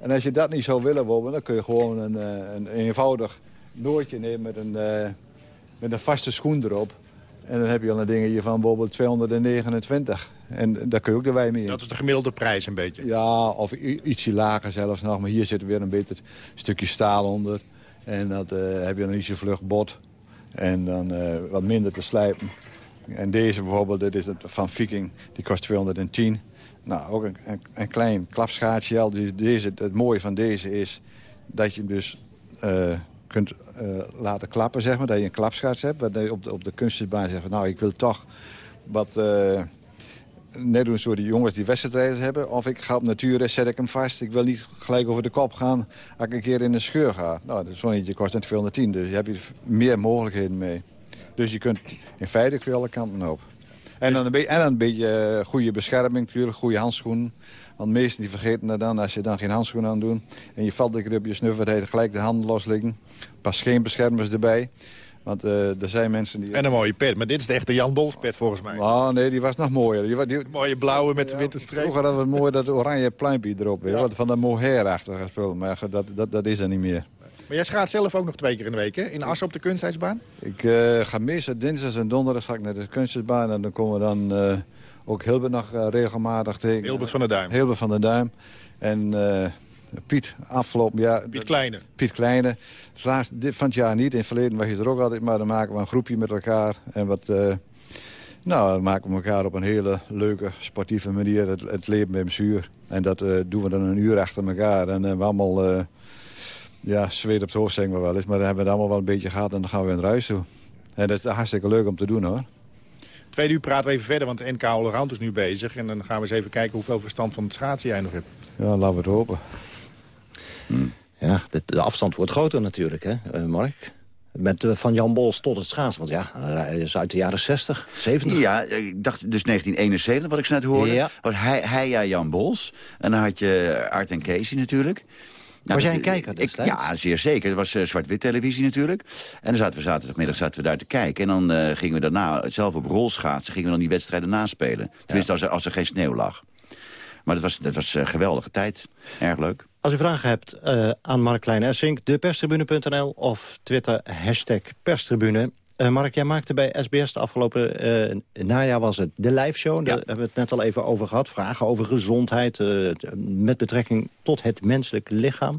En als je dat niet zou willen worden, dan kun je gewoon een, een eenvoudig nootje nemen met een, uh, met een vaste schoen erop. En dan heb je al een dingetje van bijvoorbeeld 229. En daar kun je ook de wij mee in. Dat is de gemiddelde prijs een beetje? Ja, of ietsje lager zelfs nog. Maar hier zit weer een beetje een stukje staal onder. En dat uh, heb je dan ietsje vlug bot. En dan uh, wat minder te slijpen. En deze bijvoorbeeld, dit is van Viking, die kost 210. Nou, ook een, klein klapschaatsje. Deze, het mooie van deze is dat je hem dus uh, kunt uh, laten klappen, zeg maar. Dat je een klapschaats hebt. Dat je op de, op de kunstbaan zegt, nou, ik wil toch wat... Uh, net doen die jongens die wedstrijden hebben. Of ik ga op natuur, zet ik hem vast. Ik wil niet gelijk over de kop gaan als ik een keer in een scheur ga. Nou, dat is zo'n eentje kost 210, dus je hebt hier meer mogelijkheden mee. Dus je kunt in feite kun je alle kanten op. En dan een, beetje, en dan een beetje goede bescherming natuurlijk, goede handschoenen. Want meesten die vergeten dat dan, als je dan geen handschoenen aan doet... en je valt een keer op je snuffert, gelijk de handen los liggen. Pas geen beschermers erbij. Want uh, er zijn mensen die... En een mooie pet, maar dit is de echte Jan Bols pet volgens mij. Oh nee, die was nog mooier. Die, die... Mooie blauwe met de witte streep. Vroeger hadden we het mooi dat oranje pluimpje erop. Ja. Van de mohair-achtige spul. Maar dat, dat, dat is er niet meer. Maar jij schaat zelf ook nog twee keer in de week, hè? In Assen op de kunstheidsbaan? Ik uh, ga meestal dinsdags en donderdag ga ik naar de kunstheidsbaan. En dan komen we dan uh, ook Hilbert nog uh, regelmatig tegen. Hilbert van der Duim. Hilbert van der Duim. En Piet, afgelopen jaar... Piet Kleine. Piet Kleine. Het laatste, dit van het jaar niet. In het verleden was je er ook altijd. Maar dan maken we een groepje met elkaar. En wat... Nou, dan maken we elkaar op een hele leuke, sportieve manier het, het leven met zuur. En dat doen we dan een uur achter elkaar. En we allemaal ja, zweet op het hoofd zeggen we wel eens. Maar dan hebben we het allemaal wel een beetje gehad en dan gaan we weer naar huis toe. En dat is hartstikke leuk om te doen hoor. Tweede uur praten we even verder, want de NK Allround is nu bezig. En dan gaan we eens even kijken hoeveel verstand van het schaatsen jij nog hebt. Ja, laten we het hopen. Ja, de, de, afstand wordt groter natuurlijk, hè, uh, Mark? Met, uh, van Jan Bols tot het schaatsen. Want ja, hij is uit de jaren 60, 70. Ja, ik dacht dus 1971, wat ik zo net hoorde. Ja. Was hij, hij ja, Jan Bols. En dan had je Art en Casey natuurlijk. Nou, was jij een kijker destijds? Ja, zeer zeker. Het was uh, zwart-wit televisie natuurlijk. En dan zaten we zaterdagmiddag zaten we daar te kijken. En dan uh, gingen we daarna, zelf op rolschaatsen, gingen we dan die wedstrijden naspelen. Tenminste, als, er, als er geen sneeuw lag. Maar dat was, dat was een geweldige tijd. Erg leuk. Als u vragen hebt uh, aan Mark Klein-Essink, deperstribune.nl of Twitter hashtag perstribune. Uh, Mark, jij maakte bij SBS de afgelopen uh, najaar was het de live show. Daar hebben we het net al even over gehad. Vragen over gezondheid uh, met betrekking tot het menselijk lichaam.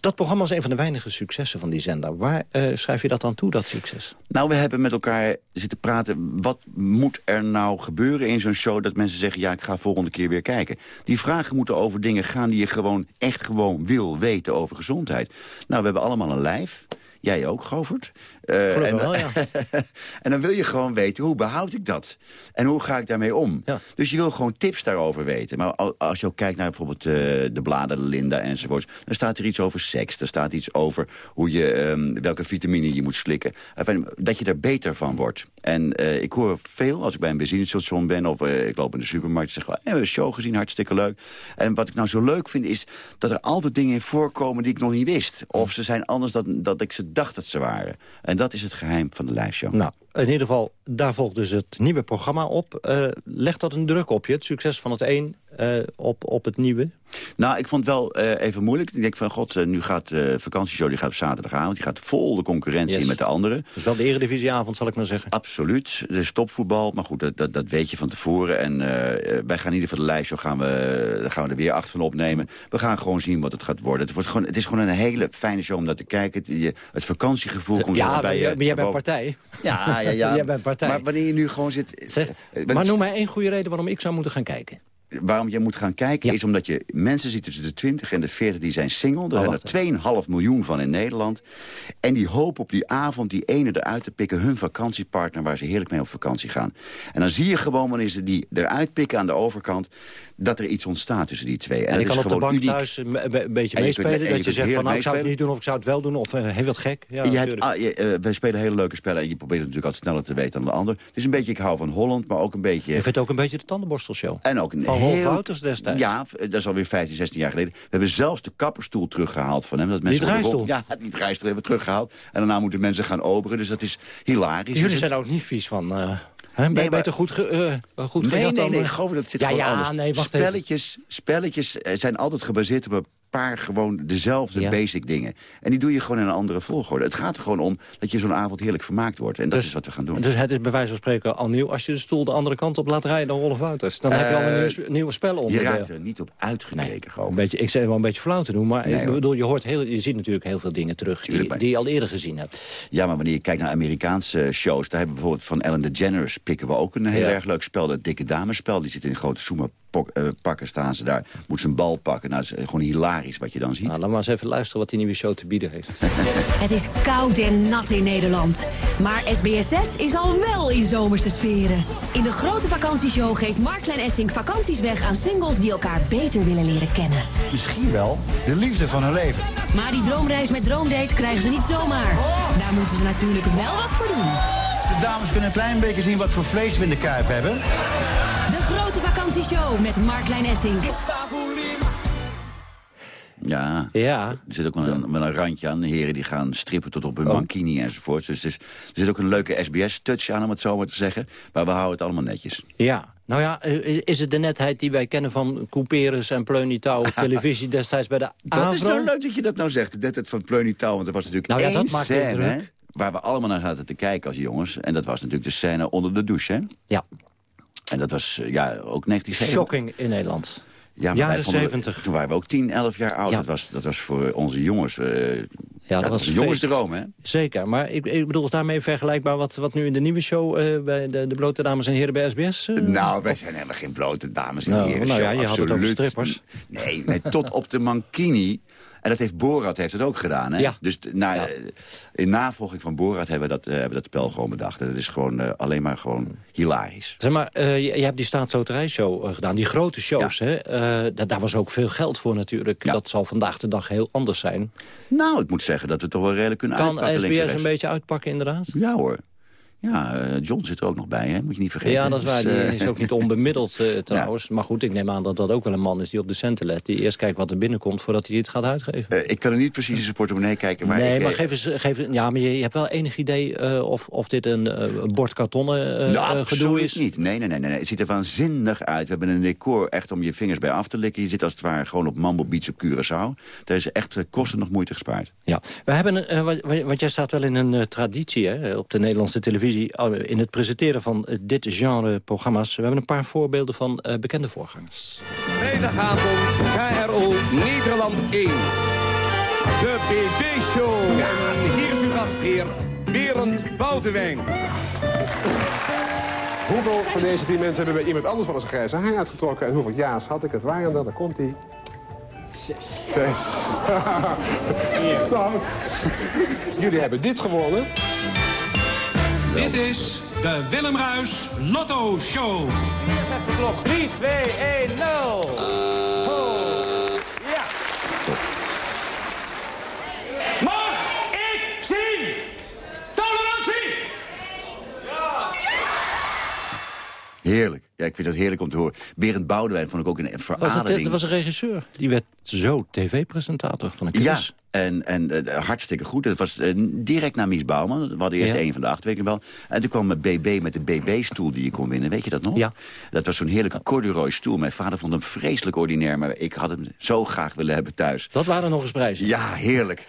Dat programma is een van de weinige successen van die zender. Waar schrijf je dat dan toe, dat succes? Nou, we hebben met elkaar zitten praten. Wat moet er nou gebeuren in zo'n show dat mensen zeggen... ja, ik ga volgende keer weer kijken. Die vragen moeten over dingen gaan die je gewoon echt gewoon wil weten over gezondheid. Nou, we hebben allemaal een lijf. Jij ook, Govert. Uh, en, wel, ja. en dan wil je gewoon weten, hoe behoud ik dat? En hoe ga ik daarmee om? Ja. Dus je wil gewoon tips daarover weten. Maar als je ook kijkt naar bijvoorbeeld uh, de bladen, Linda enzovoorts... dan staat er iets over seks, er staat iets over hoe je, um, welke vitamine je moet slikken. Enfin, dat je er beter van wordt. En uh, ik hoor veel, als ik bij een benzinestation ben... of ik loop in de supermarkt, zeg ik, we hebben een show gezien, hartstikke leuk. En wat ik nou zo leuk vind, is dat er altijd dingen in voorkomen... die ik nog niet wist. Of ze zijn anders dan dat ik ze dacht dat ze waren. En dat is het geheim van de liveshow. Nou, in ieder geval, daar volgt dus het nieuwe programma op. Uh, legt dat een druk op je, het succes van het een uh, op, op het nieuwe? Nou, ik vond het wel uh, even moeilijk. Ik denk van, god, nu gaat de vakantieshow die gaat op zaterdagavond. Die gaat vol de concurrentie yes. met de anderen. Dus wel de eredivisieavond, zal ik maar zeggen. Absoluut. Dus topvoetbal. Maar goed, dat, dat, dat weet je van tevoren. En wij gaan in ieder geval de lijst, gaan we, gaan we er weer acht van opnemen. We gaan gewoon zien wat het gaat worden. Het, wordt gewoon, het is gewoon een hele fijne show om naar te kijken. Het, het vakantiegevoel komt ja, bij je. Ja, maar jij bent partij. Ja, ja, ja. jij bent partij. Maar wanneer je nu gewoon zit... Zeg, maar noem mij één goede reden waarom ik zou moeten gaan kijken waarom je moet gaan kijken ja. is omdat je mensen ziet tussen de 20 en de 40 die zijn single. Er oh, zijn er 2,5 miljoen van in Nederland. En die hopen op die avond die ene eruit te pikken. Hun vakantiepartner waar ze heerlijk mee op vakantie gaan. En dan zie je gewoon wanneer ze die eruit pikken aan de overkant dat er iets ontstaat tussen die twee. En, en je kan op de bank uniek. thuis een, een beetje meespelen. Dat je, zegt van nou, ik zou het niet doen of ik zou het wel doen. Of uh, heel wat gek. Ja, je hebt, ah, je, uh, wij spelen hele leuke spellen. En je probeert het natuurlijk altijd sneller te weten dan de ander. Het is een beetje, ik hou van Holland, maar ook een beetje... Je vindt ook een beetje de tandenborstelshow. En ook een van heel... Wouters destijds. Ja, dat is alweer 15, 16 jaar geleden. We hebben zelfs de kapperstoel teruggehaald van hem. Dat mensen die draaistoel? Ja, die draaistoel hebben we teruggehaald. En daarna moeten mensen gaan oberen. Dus dat is hilarisch. Jullie zijn ook niet vies van... Uh... He, nee, beter goed, ge, uh, goed Nee, nee, nee, uh... geloof dat zit ja, gewoon ja, anders. Nee, wacht spelletjes, spelletjes zijn altijd gebaseerd op een paar gewoon dezelfde ja. basic dingen. En die doe je gewoon in een andere volgorde. Het gaat er gewoon om dat je zo'n avond heerlijk vermaakt wordt. En dat dus, is wat we gaan doen. Dus het is bij wijze van spreken al nieuw. Als je de stoel de andere kant op laat rijden dan Rolf Wouters. Dan uh, heb je al een nieuwe, nieuwe spel onder. Je raakt er niet op uitgekeken. Nee, gewoon. Een beetje, ik zeg wel een beetje flauw te doen. Maar nee, ik bedoel, je, hoort heel, je ziet natuurlijk heel veel dingen terug Tuurlijk, die, die, je al eerder gezien hebt. Ja, maar wanneer je kijkt naar Amerikaanse shows. Daar hebben we bijvoorbeeld van Ellen DeGeneres pikken we ook een heel ja. erg leuk spel. Dat dikke damespel. Die zit in een grote zoemer pakken staan ze daar. Moet ze een bal pakken. Nou, dat is gewoon hilarisch wat je dan ziet. Nou, laat maar eens even luisteren wat die nieuwe show te bieden heeft. Het is koud en nat in Nederland. Maar SBSS is al wel in zomerse sferen. In de grote vakantieshow geeft Mark Essink vakanties weg aan singles die elkaar beter willen leren kennen. Misschien wel de liefde van hun leven. Maar die droomreis met Droomdate krijgen ze niet zomaar. Daar moeten ze natuurlijk wel wat voor doen. De dames kunnen een klein beetje zien wat voor vlees we in de kuip hebben. De grote vakantieshow met Mark Essink. Ja, Ja. er zit ook wel een, wel een randje aan. De heren die gaan strippen tot op hun mankini enzovoort. Dus er, is- er zit ook een leuke SBS-touch aan, om het zo maar te zeggen. Maar we houden het allemaal netjes. Ja. Nou ja, is het de netheid die wij kennen van Couperus en Pleunitouw op televisie destijds bij de Dat is nou leuk dat je dat nou zegt. Net het van Pleunitaal, want er was natuurlijk Nou ja, één dat maakt scène... waar we allemaal naar zaten te kijken als jongens. En dat was natuurlijk de scène onder de douche, hè? Ja. En dat was eh, ja, ook 1970. Shocking in Nederland. Ja, maar Jaren wij vonden- 70. Toen waren we ook 10, 11 jaar oud. Ja. Dat, was, dat was voor onze jongens... eh, ja, dat was een jongensdroom, hè? Zeker, maar ik, ik bedoel, is daarmee vergelijkbaar wat, wat nu in de nieuwe show eh, bij de, de blote dames en heren bij SBS? Nou, wij zijn helemaal geen blote dames en Nou, heren. nou ja, je had het over absoluut. strippers. Nee, nee, tot op de mankini. En dat heeft Borat heeft het ook gedaan. Hè? Ja. Dus na, eh, in navolging van Borat hebben we dat, eh, hebben we dat spel gewoon bedacht. En dat is gewoon eh, alleen maar gewoon hilarisch. Zeg maar, je, je hebt die staatsloterijshow gedaan, die grote shows. Hè? Da daar was ook veel geld voor natuurlijk. Dat zal vandaag de dag heel anders zijn. Nou, ik moet zeggen dat we toch wel redelijk kunnen kan uitpakken. SBS en rechts. een beetje uitpakken inderdaad? Ja hoor. Ja, uh, John zit er ook nog bij, hè? moet je niet vergeten. Ja, dat is waar. Dus, Die uh, is ook niet onbemiddeld uh, trouwens. Ja. Maar goed, ik neem aan dat dat ook wel een man is die op de centen let. Die eerst kijkt wat er binnenkomt voordat hij het gaat uitgeven. ik kan er niet precies in zijn portemonnee kijken. Maar nee, ik, maar geef eens, geef, ja, maar je, je hebt wel enig idee of, of dit een, bord kartonnen nou, gedoe is? niet. Nee, nee, nee, nee, Het ziet er waanzinnig uit. We hebben een decor echt om je vingers bij af te likken. Je zit als het ware gewoon op Mambo Beach op Curaçao. Daar is echt kosten nog moeite gespaard. Ja, we hebben, want jij staat wel in een traditie hè, op de Nederlandse televisie... in het presenteren van uh, dit genre programma's. We hebben een paar voorbeelden van uh, bekende voorgangers. Vrijdagavond, KRO Nederland 1. De BB-show. Ja. En hier is uw gastheer, Berend Boutewijn. Hoeveel van deze tien mensen hebben bij iemand anders van een grijze haar uitgetrokken? En hoeveel ja's had ik het? Waar dan? Daar komt hij. Zes. Zes. nou, jullie hebben dit gewonnen. Dit is de Willem Ruis Lotto Show. Hier zegt de klok. 3, 2, 1, 0. Ja. Mag ik zien? Tolerantie! Heerlijk. Ja, ik vind dat heerlijk om te horen. Berend Boudewijn vond ik ook een verademing. Was het, er was een regisseur. Die werd zo tv-presentator van een quiz. Ja, en, en uh, hartstikke goed. Het was uh, direct na Mies Bouwman. We hadden eerst ja. één van de acht weken wel. En toen kwam BB met de BB-stoel die je kon winnen. Weet je dat nog? Ja. Dat was zo'n heerlijke corduroy stoel. Mijn vader vond hem vreselijk ordinair, maar ik had hem zo graag willen hebben thuis. Dat waren nog eens prijzen. Ja, heerlijk.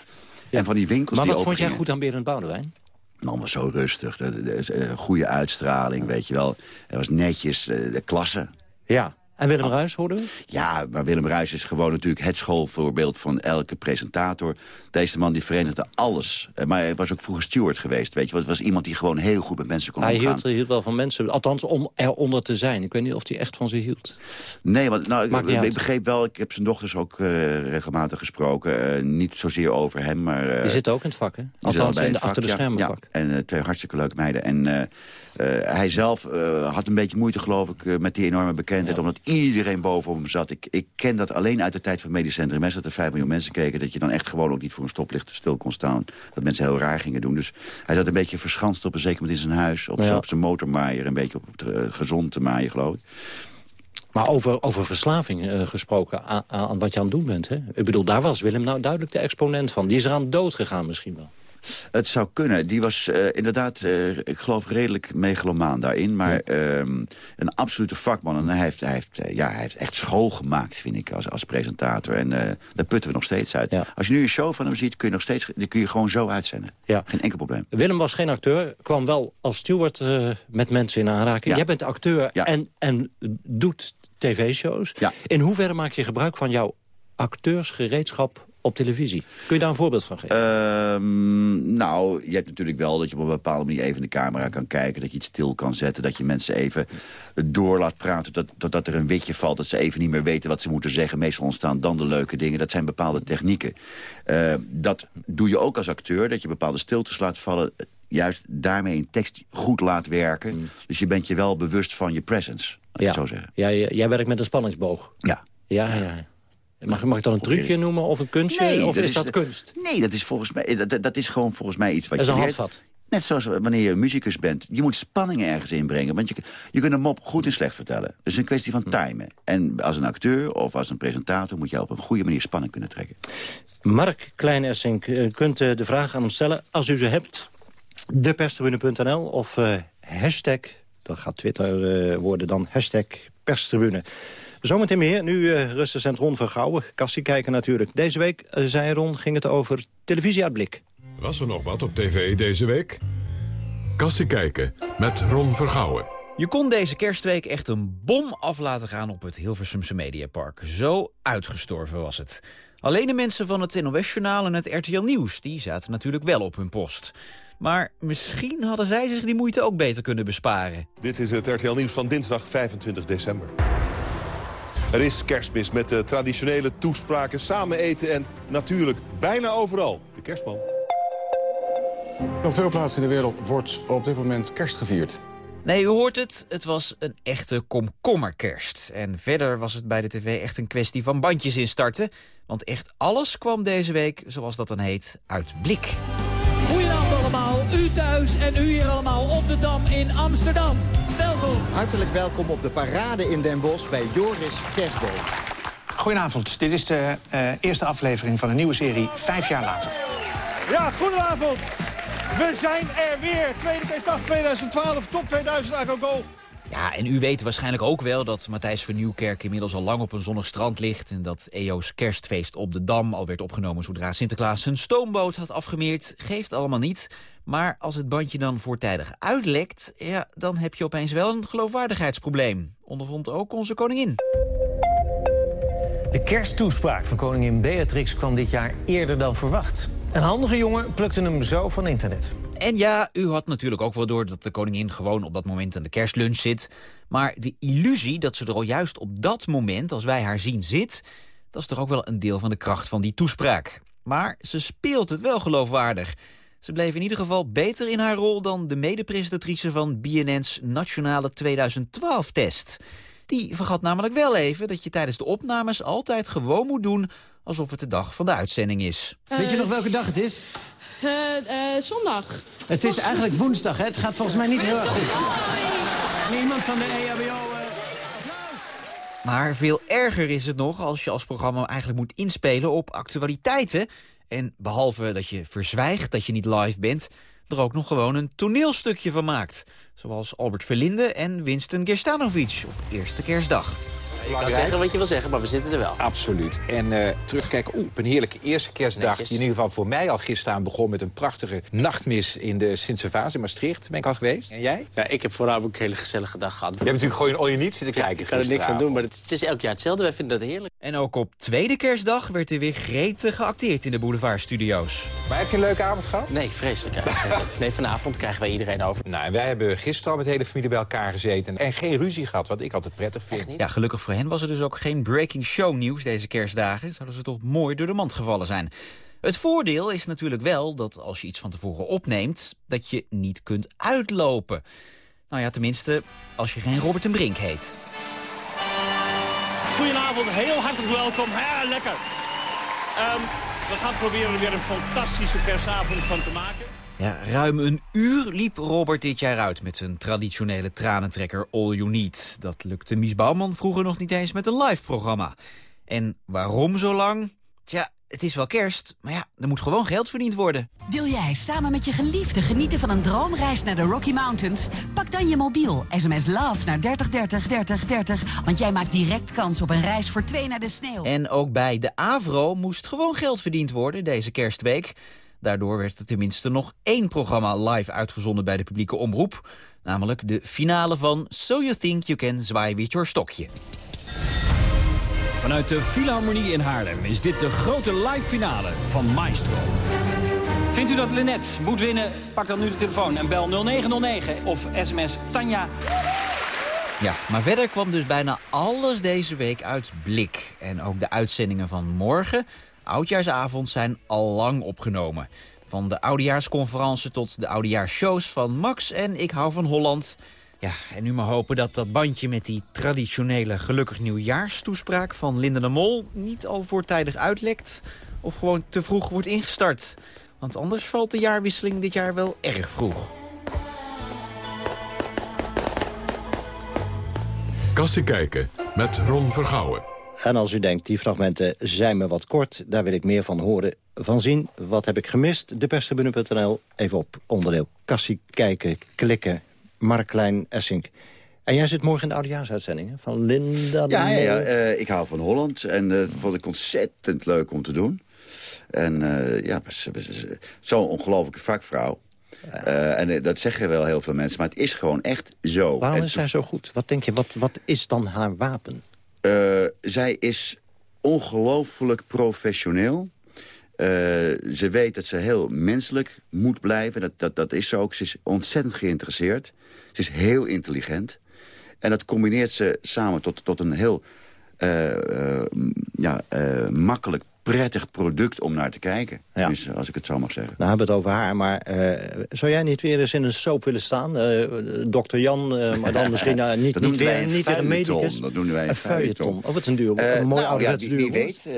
Ja. En van die winkels Maar die wat vond jij goed aan Berend Boudewijn? Man was zo rustig. De, de, de, goede uitstraling, weet je wel. Hij was netjes, de klasse. Ja. En Willem Ruijs, hoorden we? Ja, maar Willem Ruijs is gewoon natuurlijk het schoolvoorbeeld van elke presentator. Deze man die verenigde alles. Maar hij was ook vroeger steward geweest, weet je. Het was iemand die gewoon heel goed met mensen kon hij omgaan. Hij hield, hield, wel van mensen, althans om eronder te zijn. Ik weet niet of hij echt van ze hield. Nee, want nou, ik, ik begreep wel, ik heb zijn dochters ook uh, regelmatig gesproken. Uh, niet zozeer over hem, maar... Uh, die zitten ook in het vak, hè? Althans, in de achter de schermen ja, vak. Ja, en twee hartstikke leuke meiden. En hij zelf uh, had een beetje moeite, geloof ik, uh, met die enorme bekendheid. Ja. Omdat iedereen boven hem zat. Ik, ik ken dat alleen uit de tijd van Medisch Centrum Mes. Dat er 5 miljoen mensen keken. Dat je dan echt gewoon ook niet voor een stoplicht stil kon staan. Dat mensen heel raar gingen doen. Dus hij zat een beetje verschanst op een zeker moment in zijn huis. Op, ja. op zijn motormaaier. Een beetje op het gezond te maaien, geloof ik. Maar over, over verslaving uh, gesproken aan, aan, wat je aan het doen bent. Hè? Ik bedoel, daar was Willem nou duidelijk de exponent van. Die is eraan dood gegaan misschien wel. Het zou kunnen. Die was uh, inderdaad, uh, ik geloof, redelijk megalomaan daarin. Maar ja. um, een absolute vakman. En hij heeft, hij, heeft, uh, ja, hij heeft echt school gemaakt, vind ik, als, als presentator. En daar putten we nog steeds uit. Ja. Als je nu een show van hem ziet, kun je nog steeds, die kun je gewoon zo uitzenden. Ja. Geen enkel probleem. Willem was geen acteur, kwam wel als steward met mensen in aanraking. Jij bent acteur en, en doet tv-shows. In hoeverre maak je gebruik van jouw acteursgereedschap op televisie. Kun je daar een voorbeeld van geven? Um, nou, je hebt natuurlijk wel dat je op een bepaalde manier even in de camera kan kijken. Dat je iets stil kan zetten. Dat je mensen even door laat praten. Dat, totdat er een witje valt. Dat ze even niet meer weten wat ze moeten zeggen. Meestal ontstaan dan de leuke dingen. Dat zijn bepaalde technieken. Uh, dat doe je ook als acteur. Dat je bepaalde stiltes laat vallen. Juist daarmee een tekst goed laat werken. Mm. Dus je bent je wel bewust van je presence. Ja. zo zeggen. Ja, jij werkt met een spanningsboog. Ja. Ja, ja. Mag, mag ik dan een trucje noemen of een kunstje? Nee, of dat is, is, dat kunst? Nee, dat is, volgens mij, dat, dat is gewoon volgens mij iets wat dat je is een handvat. Net zoals wanneer je een muzikus bent. Je moet spanning ergens inbrengen. Want je, je kunt een mop goed en slecht vertellen. Het is een kwestie van timen. En als een acteur of als een presentator... moet je op een goede manier spanning kunnen trekken. Mark Kleinessink, u kunt de vraag aan ons stellen als u ze hebt. Deperstribune.nl of uh, hashtag, dat gaat Twitter uh, worden dan, hashtag perstribune. Zometeen meer. Nu uh, rustcent Ron Vergouwen. Kassie kijken natuurlijk. Deze week, uh, zei Ron, ging het over televisieuitblik. Was er nog wat op tv deze week? Kassie kijken met Ron Vergouwen. Je kon deze kerstweek echt een bom af laten gaan op het Hilversumse Mediapark. Zo uitgestorven was het. Alleen de mensen van het NOS-journaal en het RTL Nieuws... die zaten natuurlijk wel op hun post. Maar misschien hadden zij zich die moeite ook beter kunnen besparen. Dit is het RTL Nieuws van dinsdag 25 december. Er is kerstmis met de traditionele toespraken, samen eten en natuurlijk bijna overal de kerstman. Op veel plaatsen in de wereld wordt op dit moment kerst gevierd. Nee, u hoort het. Het was een echte komkommerkerst. En verder was het bij de tv echt een kwestie van bandjes instarten. Want echt alles kwam deze week, zoals dat dan heet, uit blik. Goedenavond allemaal, u thuis en u hier allemaal op de Dam in Amsterdam. Welkom. Hartelijk welkom op de parade in Den Bosch bij Joris Kerstboom. Goedenavond, dit is de uh, eerste aflevering van een nieuwe serie Vijf jaar later. Ja, goedenavond. We zijn er weer. Tweede kerstdag 2012, top 2000 à go. Ja, en u weet waarschijnlijk ook wel dat Matthijs van Nieuwkerk inmiddels al lang op een zonnig strand ligt... en dat EO's kerstfeest op de Dam al werd opgenomen zodra Sinterklaas zijn stoomboot had afgemeerd. Geeft allemaal niet. Maar als het bandje dan voortijdig uitlekt, ja, dan heb je opeens wel een geloofwaardigheidsprobleem. Ondervond ook onze koningin. De kersttoespraak van koningin Beatrix kwam dit jaar eerder dan verwacht. Een handige jongen plukte hem zo van internet. En ja, u had natuurlijk ook wel door dat de koningin gewoon op dat moment aan de kerstlunch zit. Maar de illusie dat ze er al juist op dat moment, als wij haar zien, zit... dat is toch ook wel een deel van de kracht van die toespraak. Maar ze speelt het wel geloofwaardig. Ze bleef in ieder geval beter in haar rol dan de medepresentatrice van BNN's Nationale 2012-test. Die vergat namelijk wel even dat je tijdens de opnames altijd gewoon moet doen... alsof het de dag van de uitzending is. Uh, Weet je nog welke dag het is? Uh, uh, zondag. Het is eigenlijk woensdag, hè? Het gaat volgens mij niet heel erg goed. Niemand van de E EHBO... Maar veel erger is het nog als je als programma eigenlijk moet inspelen op actualiteiten. En behalve dat je verzwijgt dat je niet live bent... er ook nog gewoon een toneelstukje van maakt. Zoals Albert Verlinde en Winston Gerstanovic op eerste kerstdag. Je kan zeggen wat je wil zeggen, maar we zitten er wel. Absoluut. En uh, terugkijken oeh, op een heerlijke eerste kerstdag... Netjes. die in ieder geval voor mij al gisteren begon... met een prachtige nachtmis in de Sint-Servaas in Maastricht. Ben ik al geweest. En jij? Ja, ik heb voornamelijk een hele gezellige dag gehad. Je hebt natuurlijk gewoon all you need zitten kijken Ik kan er niks aan doen, maar het, het, is elk jaar hetzelfde. Wij vinden dat heerlijk. En ook op tweede kerstdag werd er weer gretig geacteerd in de Boulevardstudio's. Maar heb je een leuke avond gehad? Nee, vreselijk eigenlijk. nee, vanavond krijgen wij iedereen over. Nou, en wij hebben gisteren al met de hele familie bij elkaar gezeten... en geen ruzie gehad, wat ik altijd prettig vind. Ja, gelukkig voor hen was er dus ook geen breaking show nieuws deze kerstdagen. Zouden ze toch mooi door de mand gevallen zijn. Het voordeel is natuurlijk wel dat als je iets van tevoren opneemt... dat je niet kunt uitlopen. Nou ja, tenminste, als je geen Robert en Brink heet. Goedenavond, heel hartelijk welkom. Ja, lekker. Um, we gaan proberen er weer een fantastische kerstavond van te maken. Ja, ruim een uur liep Robert dit jaar uit met zijn traditionele tranentrekker All You Need. Dat lukte Mies Bouwman vroeger nog niet eens met een live-programma. En waarom zo lang? Tja, het is wel kerst, maar ja, er moet gewoon geld verdiend worden. Wil jij samen met je geliefde genieten van een droomreis naar de Rocky Mountains? Pak dan je mobiel, sms love naar 3030 3030, want jij maakt direct kans op een reis voor twee naar de sneeuw. En ook bij de AVRO moest gewoon geld verdiend worden deze kerstweek. Daardoor werd er tenminste nog één programma live uitgezonden bij de publieke omroep. Namelijk de finale van So You Think You Can Zwaai With Your Stokje. Vanuit de Philharmonie in Haarlem is dit de grote live finale van Maestro. Vindt u dat Lynette moet winnen? Pak dan nu de telefoon en bel 0909 of sms Tanja. Ja, maar verder kwam dus bijna alles deze week uit blik. En ook de uitzendingen van morgen, oudjaarsavond, zijn al lang opgenomen. Van de oudejaarsconferentie tot de oudejaarsshows van Max en Ik hou van Holland... Ja, en nu maar hopen dat dat bandje met die traditionele gelukkig nieuwjaarstoespraak van Linda de Mol niet al voortijdig uitlekt of gewoon te vroeg wordt ingestart. Want anders valt de jaarwisseling dit jaar wel erg vroeg. Kassie kijken met Ron Vergouwen. En als u denkt, die fragmenten zijn me wat kort... daar wil ik meer van horen, van zien. Wat heb ik gemist? Deperstribune.nl. Even op onderdeel kassie kijken, klikken. Marklijn Essink. En jij zit morgen in de oudejaarsuitzending hè? van Linda... de Ja, ja, ja Mol. eh, ik hou van Holland en eh, dat vond ik ontzettend leuk om te doen. En eh, ja, zo'n ongelofelijke vakvrouw. En dat zeggen wel heel veel mensen, maar het is gewoon echt zo. Waarom En is zij zo goed? Wat denk je, wat, wat is dan haar wapen? Zij is ongelooflijk professioneel. Ze weet dat ze heel menselijk moet blijven. Dat, dat, dat is ze ook. Ze is ontzettend geïnteresseerd. Ze is heel intelligent. En dat combineert ze samen tot, tot een heel eh, eh, ja, eh, makkelijk, prettig product om naar te kijken. Dus, als ik het zo mag zeggen. Nou hebben we het over haar, maar zou jij niet weer eens in een soap willen staan? Dokter Jan, maar dan misschien niet, niet, wij weer, een niet weer een medicus. Dat noemen wij een feuilleton. Oh, wat een duur, een mooi nou, ja, wie, weet.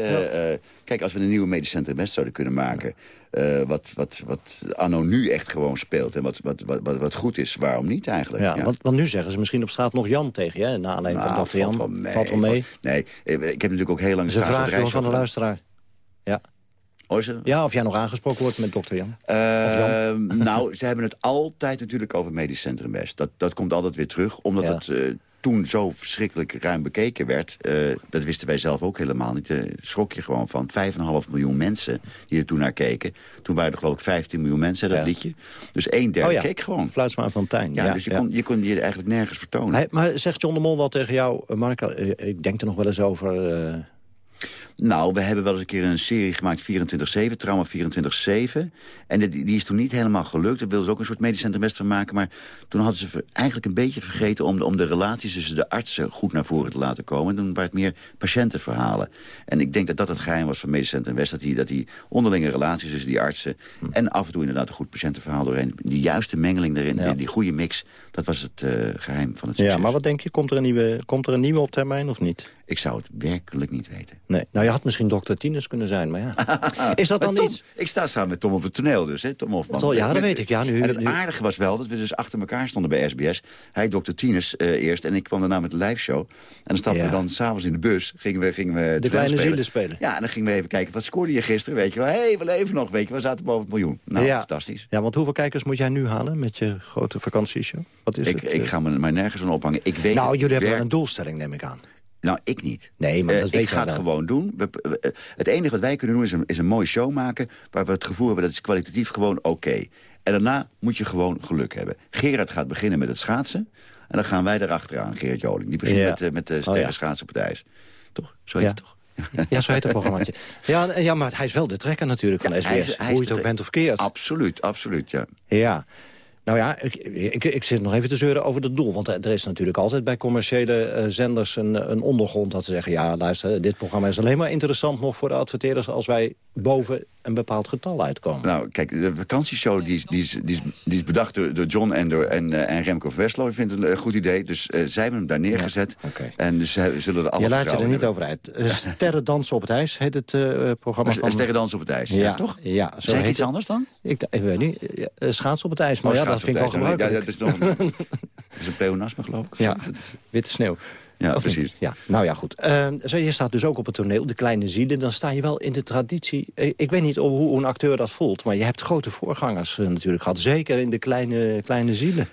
Kijk, als we een nieuwe Medisch Centrum West zouden kunnen maken... eh, wat, wat, wat anno nu echt gewoon speelt en wat, wat, wat, wat, goed is, waarom niet eigenlijk? Ja, Want, want nu zeggen ze misschien op straat nog Jan tegen je, hè, na alleen van Nou, dokter Jan. valt wel mee. Valt wel mee. Nee, eh, ik heb natuurlijk ook heel lang... Dat vraag reis van de luisteraar. Ja. Oh, ja, of jij nog aangesproken wordt met dokter Jan. Eh, nou, ze hebben het altijd natuurlijk over Medisch Centrum West. Dat, dat komt altijd weer terug, omdat Ja. het toen zo verschrikkelijk ruim bekeken werd. eh, dat wisten wij zelf ook helemaal niet. Daar schrok je gewoon van 5,5 miljoen mensen die er toen naar keken. Toen waren er geloof ik 15 miljoen mensen, dat Ja. liedje. Dus een derde Oh ja, keek gewoon. Fluitsma van Tijn. Ja, Ja, dus je. Kon, je kon je eigenlijk nergens vertonen. Hij- maar zegt John de Mol wel tegen jou, eh, Mark, eh, ik denk er nog wel eens over... eh, Nou, we hebben wel eens een keer een serie gemaakt, 24-7, Trauma 24-7. En die, die is toen niet helemaal gelukt. Daar wilden ze ook een soort medisch centrum best van maken. Maar toen hadden ze eigenlijk een beetje vergeten... om de, om de relaties tussen de artsen goed naar voren te laten komen. En toen waren het meer patiëntenverhalen. En ik denk dat dat het geheim was van medisch centrum West. Dat die, dat die onderlinge relaties tussen die artsen... en af en toe inderdaad een goed patiëntenverhaal doorheen. Die juiste mengeling erin, die, die goede mix... dat was het eh, geheim van het succes. ja, maar wat denk je, komt er, een nieuwe, komt er een nieuwe op termijn of niet? Ik zou het werkelijk niet weten. Nee, nou je had misschien dokter Tinus kunnen zijn, maar ja. Is dat dan Tom, iets? Ik sta samen met Tom op het toneel dus, hè, Tom Hofman. Dat wel, ja, dat weet ik, ja, nu- en het nu- aardige was wel dat we dus achter elkaar stonden bij SBS. Hij, dokter Tinus, eh, eerst, en ik kwam daarna met de live show. En dan stapten Ja. we dan s'avonds in de bus, gingen we, gingen we toneel kleine spelen. zielen spelen. Ja, en dan gingen we even kijken, wat scoorde je gisteren, weet je wel. Hé, hey, we leven nog, weet je we zaten boven het miljoen. Nou, ja. fantastisch. Ja, want hoeveel kijkers moet jij nu halen met je grote vakantieshow? Wat is Ik, het? ik eh? ga me maar nergens aan ophangen. Ik weet nou, jullie hebben werk- een doelstelling, neem ik aan. Nou, ik niet. Nee, maar Eh, dat weet ik ga het gewoon doen. We- we- eh, het enige wat wij kunnen doen is een, is een mooie show maken... waar we het gevoel hebben dat is kwalitatief gewoon oké. En daarna moet je gewoon geluk hebben. Gerard gaat beginnen met het schaatsen. En dan gaan wij erachteraan, Gerard Joling. Die begint Ja. met, eh, met de Oh, sterren ja. schaatsen op het ijs. Toch? Zo heet Ja. het toch? Ja, zo heet het programmaatje. Ja, ja, maar hij is wel de trekker natuurlijk van SBS. hij is- hij hoe je het ook bent of keert. Absoluut, absoluut, ja. Ja. Nou ja, ik, ik, zit nog even te zeuren over het doel. Want er is natuurlijk altijd bij commerciële eh, zenders een, een ondergrond dat ze zeggen... ja, luister, dit programma is alleen maar interessant nog voor de adverteerders... als wij boven een bepaald getal uitkomen. Nou, kijk, de vakantieshow die is, die is, die is, die is bedacht door, door John en, door, en, eh, en Remco Westlo. Ik vind het een eh, goed idee. Dus eh, zij hebben hem daar neergezet. En dus zullen er alle je laat je er niet over uit. Sterren dansen op het ijs heet het programma Maar van... Sterren dansen op het ijs, Ja, ja, toch? Ja, zo Zeg heet iets het. anders dan? Ik, ik weet niet. Ja, eh, Schaats op het ijs, maar Oh, ja, dat schaatsen vind ik wel gebruikelijk. Ja, dat is nog een, dat is een pleonasme, geloof ik. Ja, witte sneeuw. Ja, Of niet? precies. Ja, nou ja, goed. Eh, zo, je staat dus ook op het toneel, de kleine zielen. Dan sta je wel in de traditie. Eh, Ik weet niet hoe, een acteur dat voelt, maar je hebt grote voorgangers eh, natuurlijk gehad. Zeker in de kleine, kleine zielen.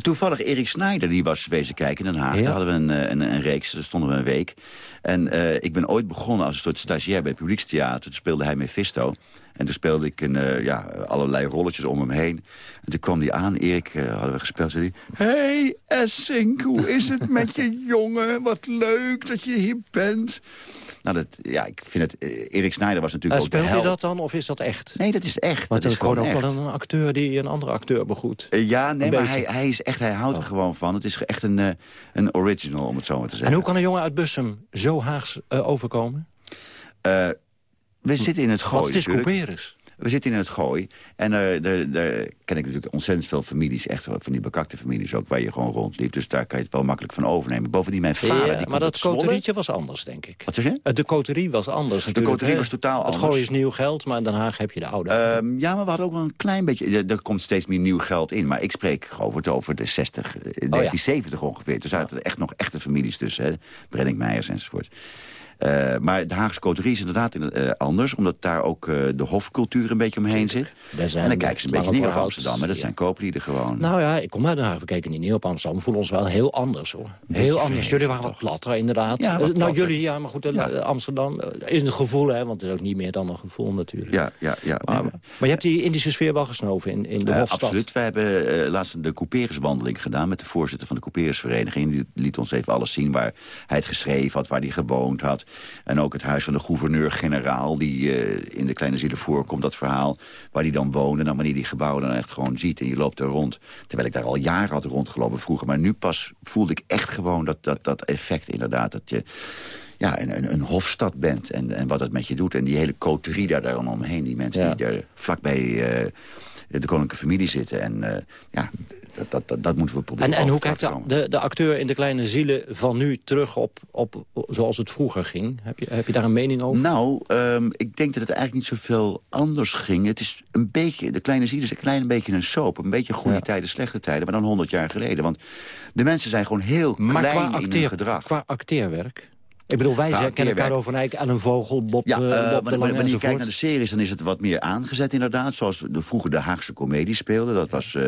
Toevallig Erik Snijder, die was wezen kijken in Den Haag. Ja. Daar hadden we een, eh, een, een reeks, daar stonden we een week. En ik ben ooit begonnen als een soort stagiair bij het Publiekstheater. Toen speelde hij Mephisto. En toen speelde ik een, eh, ja, allerlei rolletjes om hem heen. En toen kwam hij aan, Erik eh, hadden we gespeeld. Zei hij, hey Essink, hoe is het met je jongen? Wat leuk dat je hier bent. Nou, dat, ja, ik vind het... eh, Erik Snijder was Uh, natuurlijk ook de speelt hij dat dan, of is dat echt? Nee, dat is echt. Want dat is gewoon ook echt. wel een acteur die een andere acteur begroet. Ja, nee, Een maar hij, hij is echt, hij houdt er gewoon van. Het is echt een, eh, een original, om het zo maar te En zeggen. hoe kan een jongen uit Bussum zo Haags eh, overkomen? Eh, we zitten in het het is couperus. We zitten in het gooi. En uh, daar, daar ken ik natuurlijk ontzettend veel families. Echt van die bekakte families ook, waar je gewoon rondliep. Dus daar kan je het wel makkelijk van overnemen. Bovendien mijn vader... Ja, die maar dat coterietje was anders, denk ik. Wat zeg je? Uh, de coterie was anders. De coterie was totaal anders. Het gooi is nieuw geld, maar in Den Haag heb je de oude. Uh, ja, maar we hadden ook wel een klein beetje... Er komt steeds meer nieuw geld in. Maar ik spreek over het over de 60, oh, 1970 ja. ongeveer. Dus zaten er echt nog echte families tussen. Hè? Brenning Meijers enzovoort. Uh, maar de Haagse coterie is inderdaad in, uh, anders. Omdat daar ook uh, de hofcultuur een beetje omheen zit. En dan kijken ze een beetje neer op Amsterdam. Dat ja. zijn kooplieden gewoon. Nou ja, ik kom uit Den Haag. We kijken niet neer op Amsterdam. We voelen ons wel heel anders hoor. Heel anders. Jullie waren wat platter inderdaad. Ja, nou platter. jullie, ja, maar goed. Amsterdam is een gevoel hè. Want het is ook niet meer dan een gevoel natuurlijk. Ja, ja, ja. Maar, maar je hebt die Indische sfeer wel gesnoven in, in de Hofstad. Absoluut. We hebben laatst de coupereswandeling gedaan. Met de voorzitter van de couperesvereniging. Die liet ons even alles zien waar hij het geschreven had. Waar hij gewoond had. En ook het huis van de gouverneur-generaal... die uh, in de Kleine Zielen voorkomt, dat verhaal... waar die dan woonde, dan wanneer die gebouwen dan echt gewoon ziet... en je loopt er rond. Terwijl ik daar al jaren had rondgelopen vroeger. Maar nu pas voelde ik echt gewoon dat, dat, dat effect inderdaad. Dat je ja, een, een, een hofstad bent en, en wat het met je doet. En die hele coterie daar, daar omheen. Die mensen ja. die er vlakbij uh, de koninklijke familie zitten. En uh, ja, dat, dat, dat, dat, moeten we proberen. En, en hoe kijkt de, de, de, acteur in de kleine zielen van nu terug op, op zoals het vroeger ging? Heb je, heb je daar een mening over? Nou, um, ik denk dat het eigenlijk niet zoveel anders ging. Het is een beetje, de kleine zielen is een klein beetje een soap. Een beetje goede ja. tijden, slechte tijden, maar dan 100 jaar geleden. Want de mensen zijn gewoon heel maar klein qua acteer, in hun gedrag. Qua acteerwerk? Ik bedoel, wij Nou, kennen. Caro van Eyck, Ellen Vogel, Bob, Ja, eh, Bob de wanneer, Lange wanneer je kijkt naar de series, dan is het wat meer aangezet inderdaad. Zoals de, vroeger de Haagse comedie speelde. Dat was eh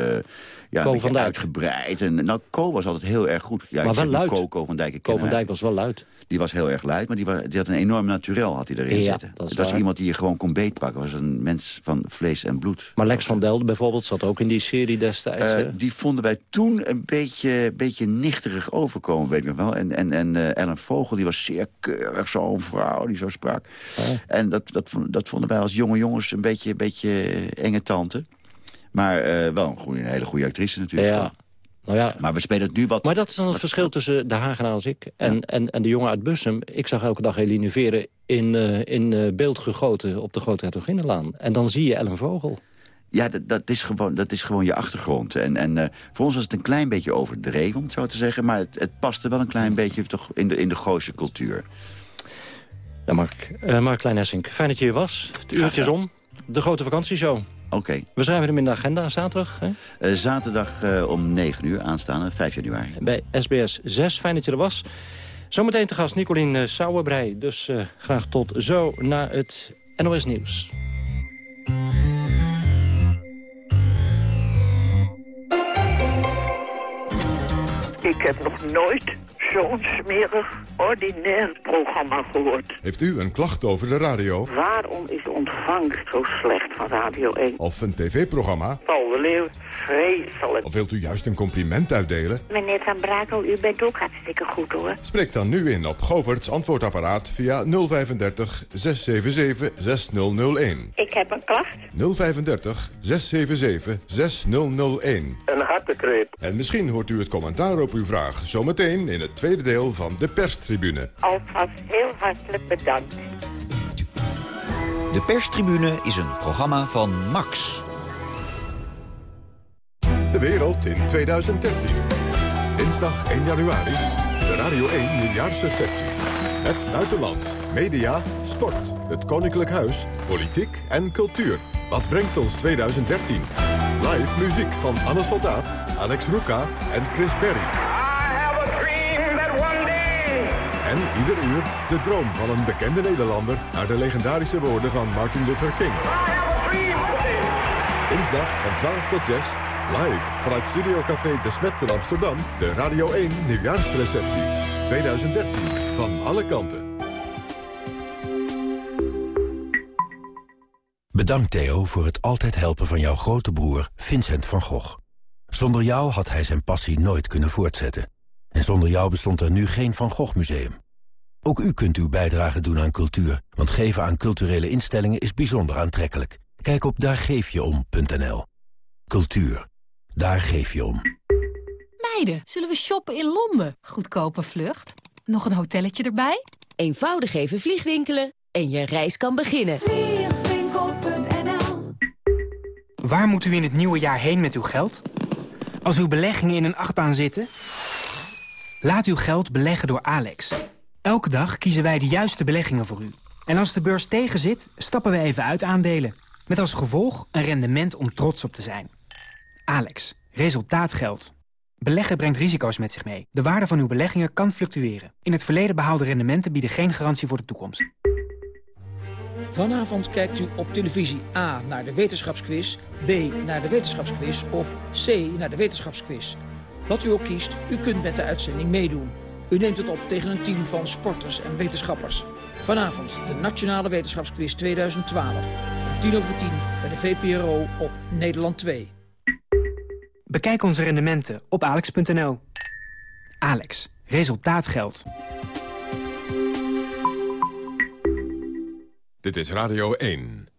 ja, een beetje uitgebreid. En, nou, Co was altijd heel erg goed. Ja, Maar wel luid. Co, Co van Dijk. van. Dijk was wel luid. Die was heel erg luid, maar die, die had een enorm naturel had hij erin Ja, zitten. dat is was iemand die je gewoon kon beetpakken. was een mens van vlees en bloed. Maar Lex van Delden bijvoorbeeld zat ook in die serie destijds. Eh, die vonden wij toen een beetje, beetje nichterig overkomen, weet ik nog wel. En, en, en eh, Ellen Vogel, die was zeer keurig, zo'n vrouw die zo sprak. En dat, dat, dat vonden wij als jonge jongens een beetje, beetje enge tante. Maar eh, wel een, goeie, een hele goede actrice natuurlijk. Ja. Nou ja. Maar we spelen het nu wat... Maar dat is dan het verschil tussen de Hagenaar als ik en, en, en de jongen uit Bussum. Ik zag elke dag Eline Veren in, eh, in eh, beeld gegoten op de Grote Hertoginnenlaan. En dan zie je Ellen Vogel. Ja, dat, dat, is gewoon, dat is gewoon je achtergrond. En, en eh, voor ons was het een klein beetje overdreven, om het zo te zeggen. Maar het, het paste wel een klein beetje toch in de, in de Gooise cultuur. Ja, Mark, Mark Klein-Essink, fijn dat je hier was. Het uurtje is om. De grote vakantieshow. Oké. We schrijven hem in de agenda zaterdag. Hè? Eh, zaterdag eh, om 9 uur aanstaande, 5 januari. Bij SBS 6. Fijn dat je er was. Zometeen te gast Nicolien uh, Sauerbrei. Dus eh, graag tot zo na het NOS Nieuws. Ik heb nog nooit zo'n smerig, ordinair programma gehoord. Heeft u een klacht over de radio Waarom is de ontvangst zo slecht van Radio 1? of een tv-programma? Paul de Leeuw, vreselijk. Of wilt u juist een compliment uitdelen? Meneer Van Brakel, u bent ook hartstikke goed hoor. Spreek dan nu in op Govert's antwoordapparaat via 035 677 6001. Ik heb een klacht. 035 677 6001. Een hartekreet. En misschien hoort u het commentaar op uw vraag zometeen in het tweede deel van de perstribune. Alvast heel hartelijk bedankt. De perstribune is een programma van Max. De wereld in 2013. Dinsdag 1 januari. De Radio 1 nieuwjaarsreceptie. Het buitenland, media, sport, het koninklijk huis, politiek en cultuur. Wat brengt ons 2013? Live muziek van Anne Soldaat, Alex Ruka en Chris Berry. En ieder uur de droom van een bekende Nederlander... naar de legendarische woorden van Martin Luther King. Dinsdag van 12 tot 6, live vanuit Studio Café De Smet in Amsterdam... de Radio 1 Nieuwjaarsreceptie 2013. Van alle kanten. Bedankt Theo voor het altijd helpen van jouw grote broer Vincent van Gogh. Zonder jou had hij zijn passie nooit kunnen voortzetten. En zonder jou bestond er nu geen Van Gogh Museum. Ook u kunt uw bijdrage doen aan cultuur, want geven aan culturele instellingen is bijzonder aantrekkelijk. Kijk op daargeefjeom.nl. Cultuur, daar geef je om. Meiden, zullen we shoppen in Londen? Goedkope vlucht. Nog een hotelletje erbij? Eenvoudig even vliegwinkelen en je reis kan beginnen. Vliegwinkel.nl Waar moet u in het nieuwe jaar heen met uw geld? Als uw beleggingen in een achtbaan zitten? Laat uw geld beleggen door Alex. Elke dag kiezen wij de juiste beleggingen voor u. En als de beurs tegenzit, stappen we even uit aandelen. Met als gevolg een rendement om trots op te zijn. Alex, resultaat geldt. Beleggen brengt risico's met zich mee. De waarde van uw beleggingen kan fluctueren. In het verleden behaalde rendementen bieden geen garantie voor de toekomst. Vanavond kijkt u op televisie A naar de wetenschapsquiz, B naar de wetenschapsquiz of C naar de wetenschapsquiz. Wat u ook kiest, u kunt met de uitzending meedoen. U neemt het op tegen een team van sporters en wetenschappers. Vanavond de Nationale Wetenschapsquiz 2012. Om tien over tien bij de VPRO op Nederland 2. Bekijk onze rendementen op alex.nl. Alex, resultaat geldt. Dit is Radio 1.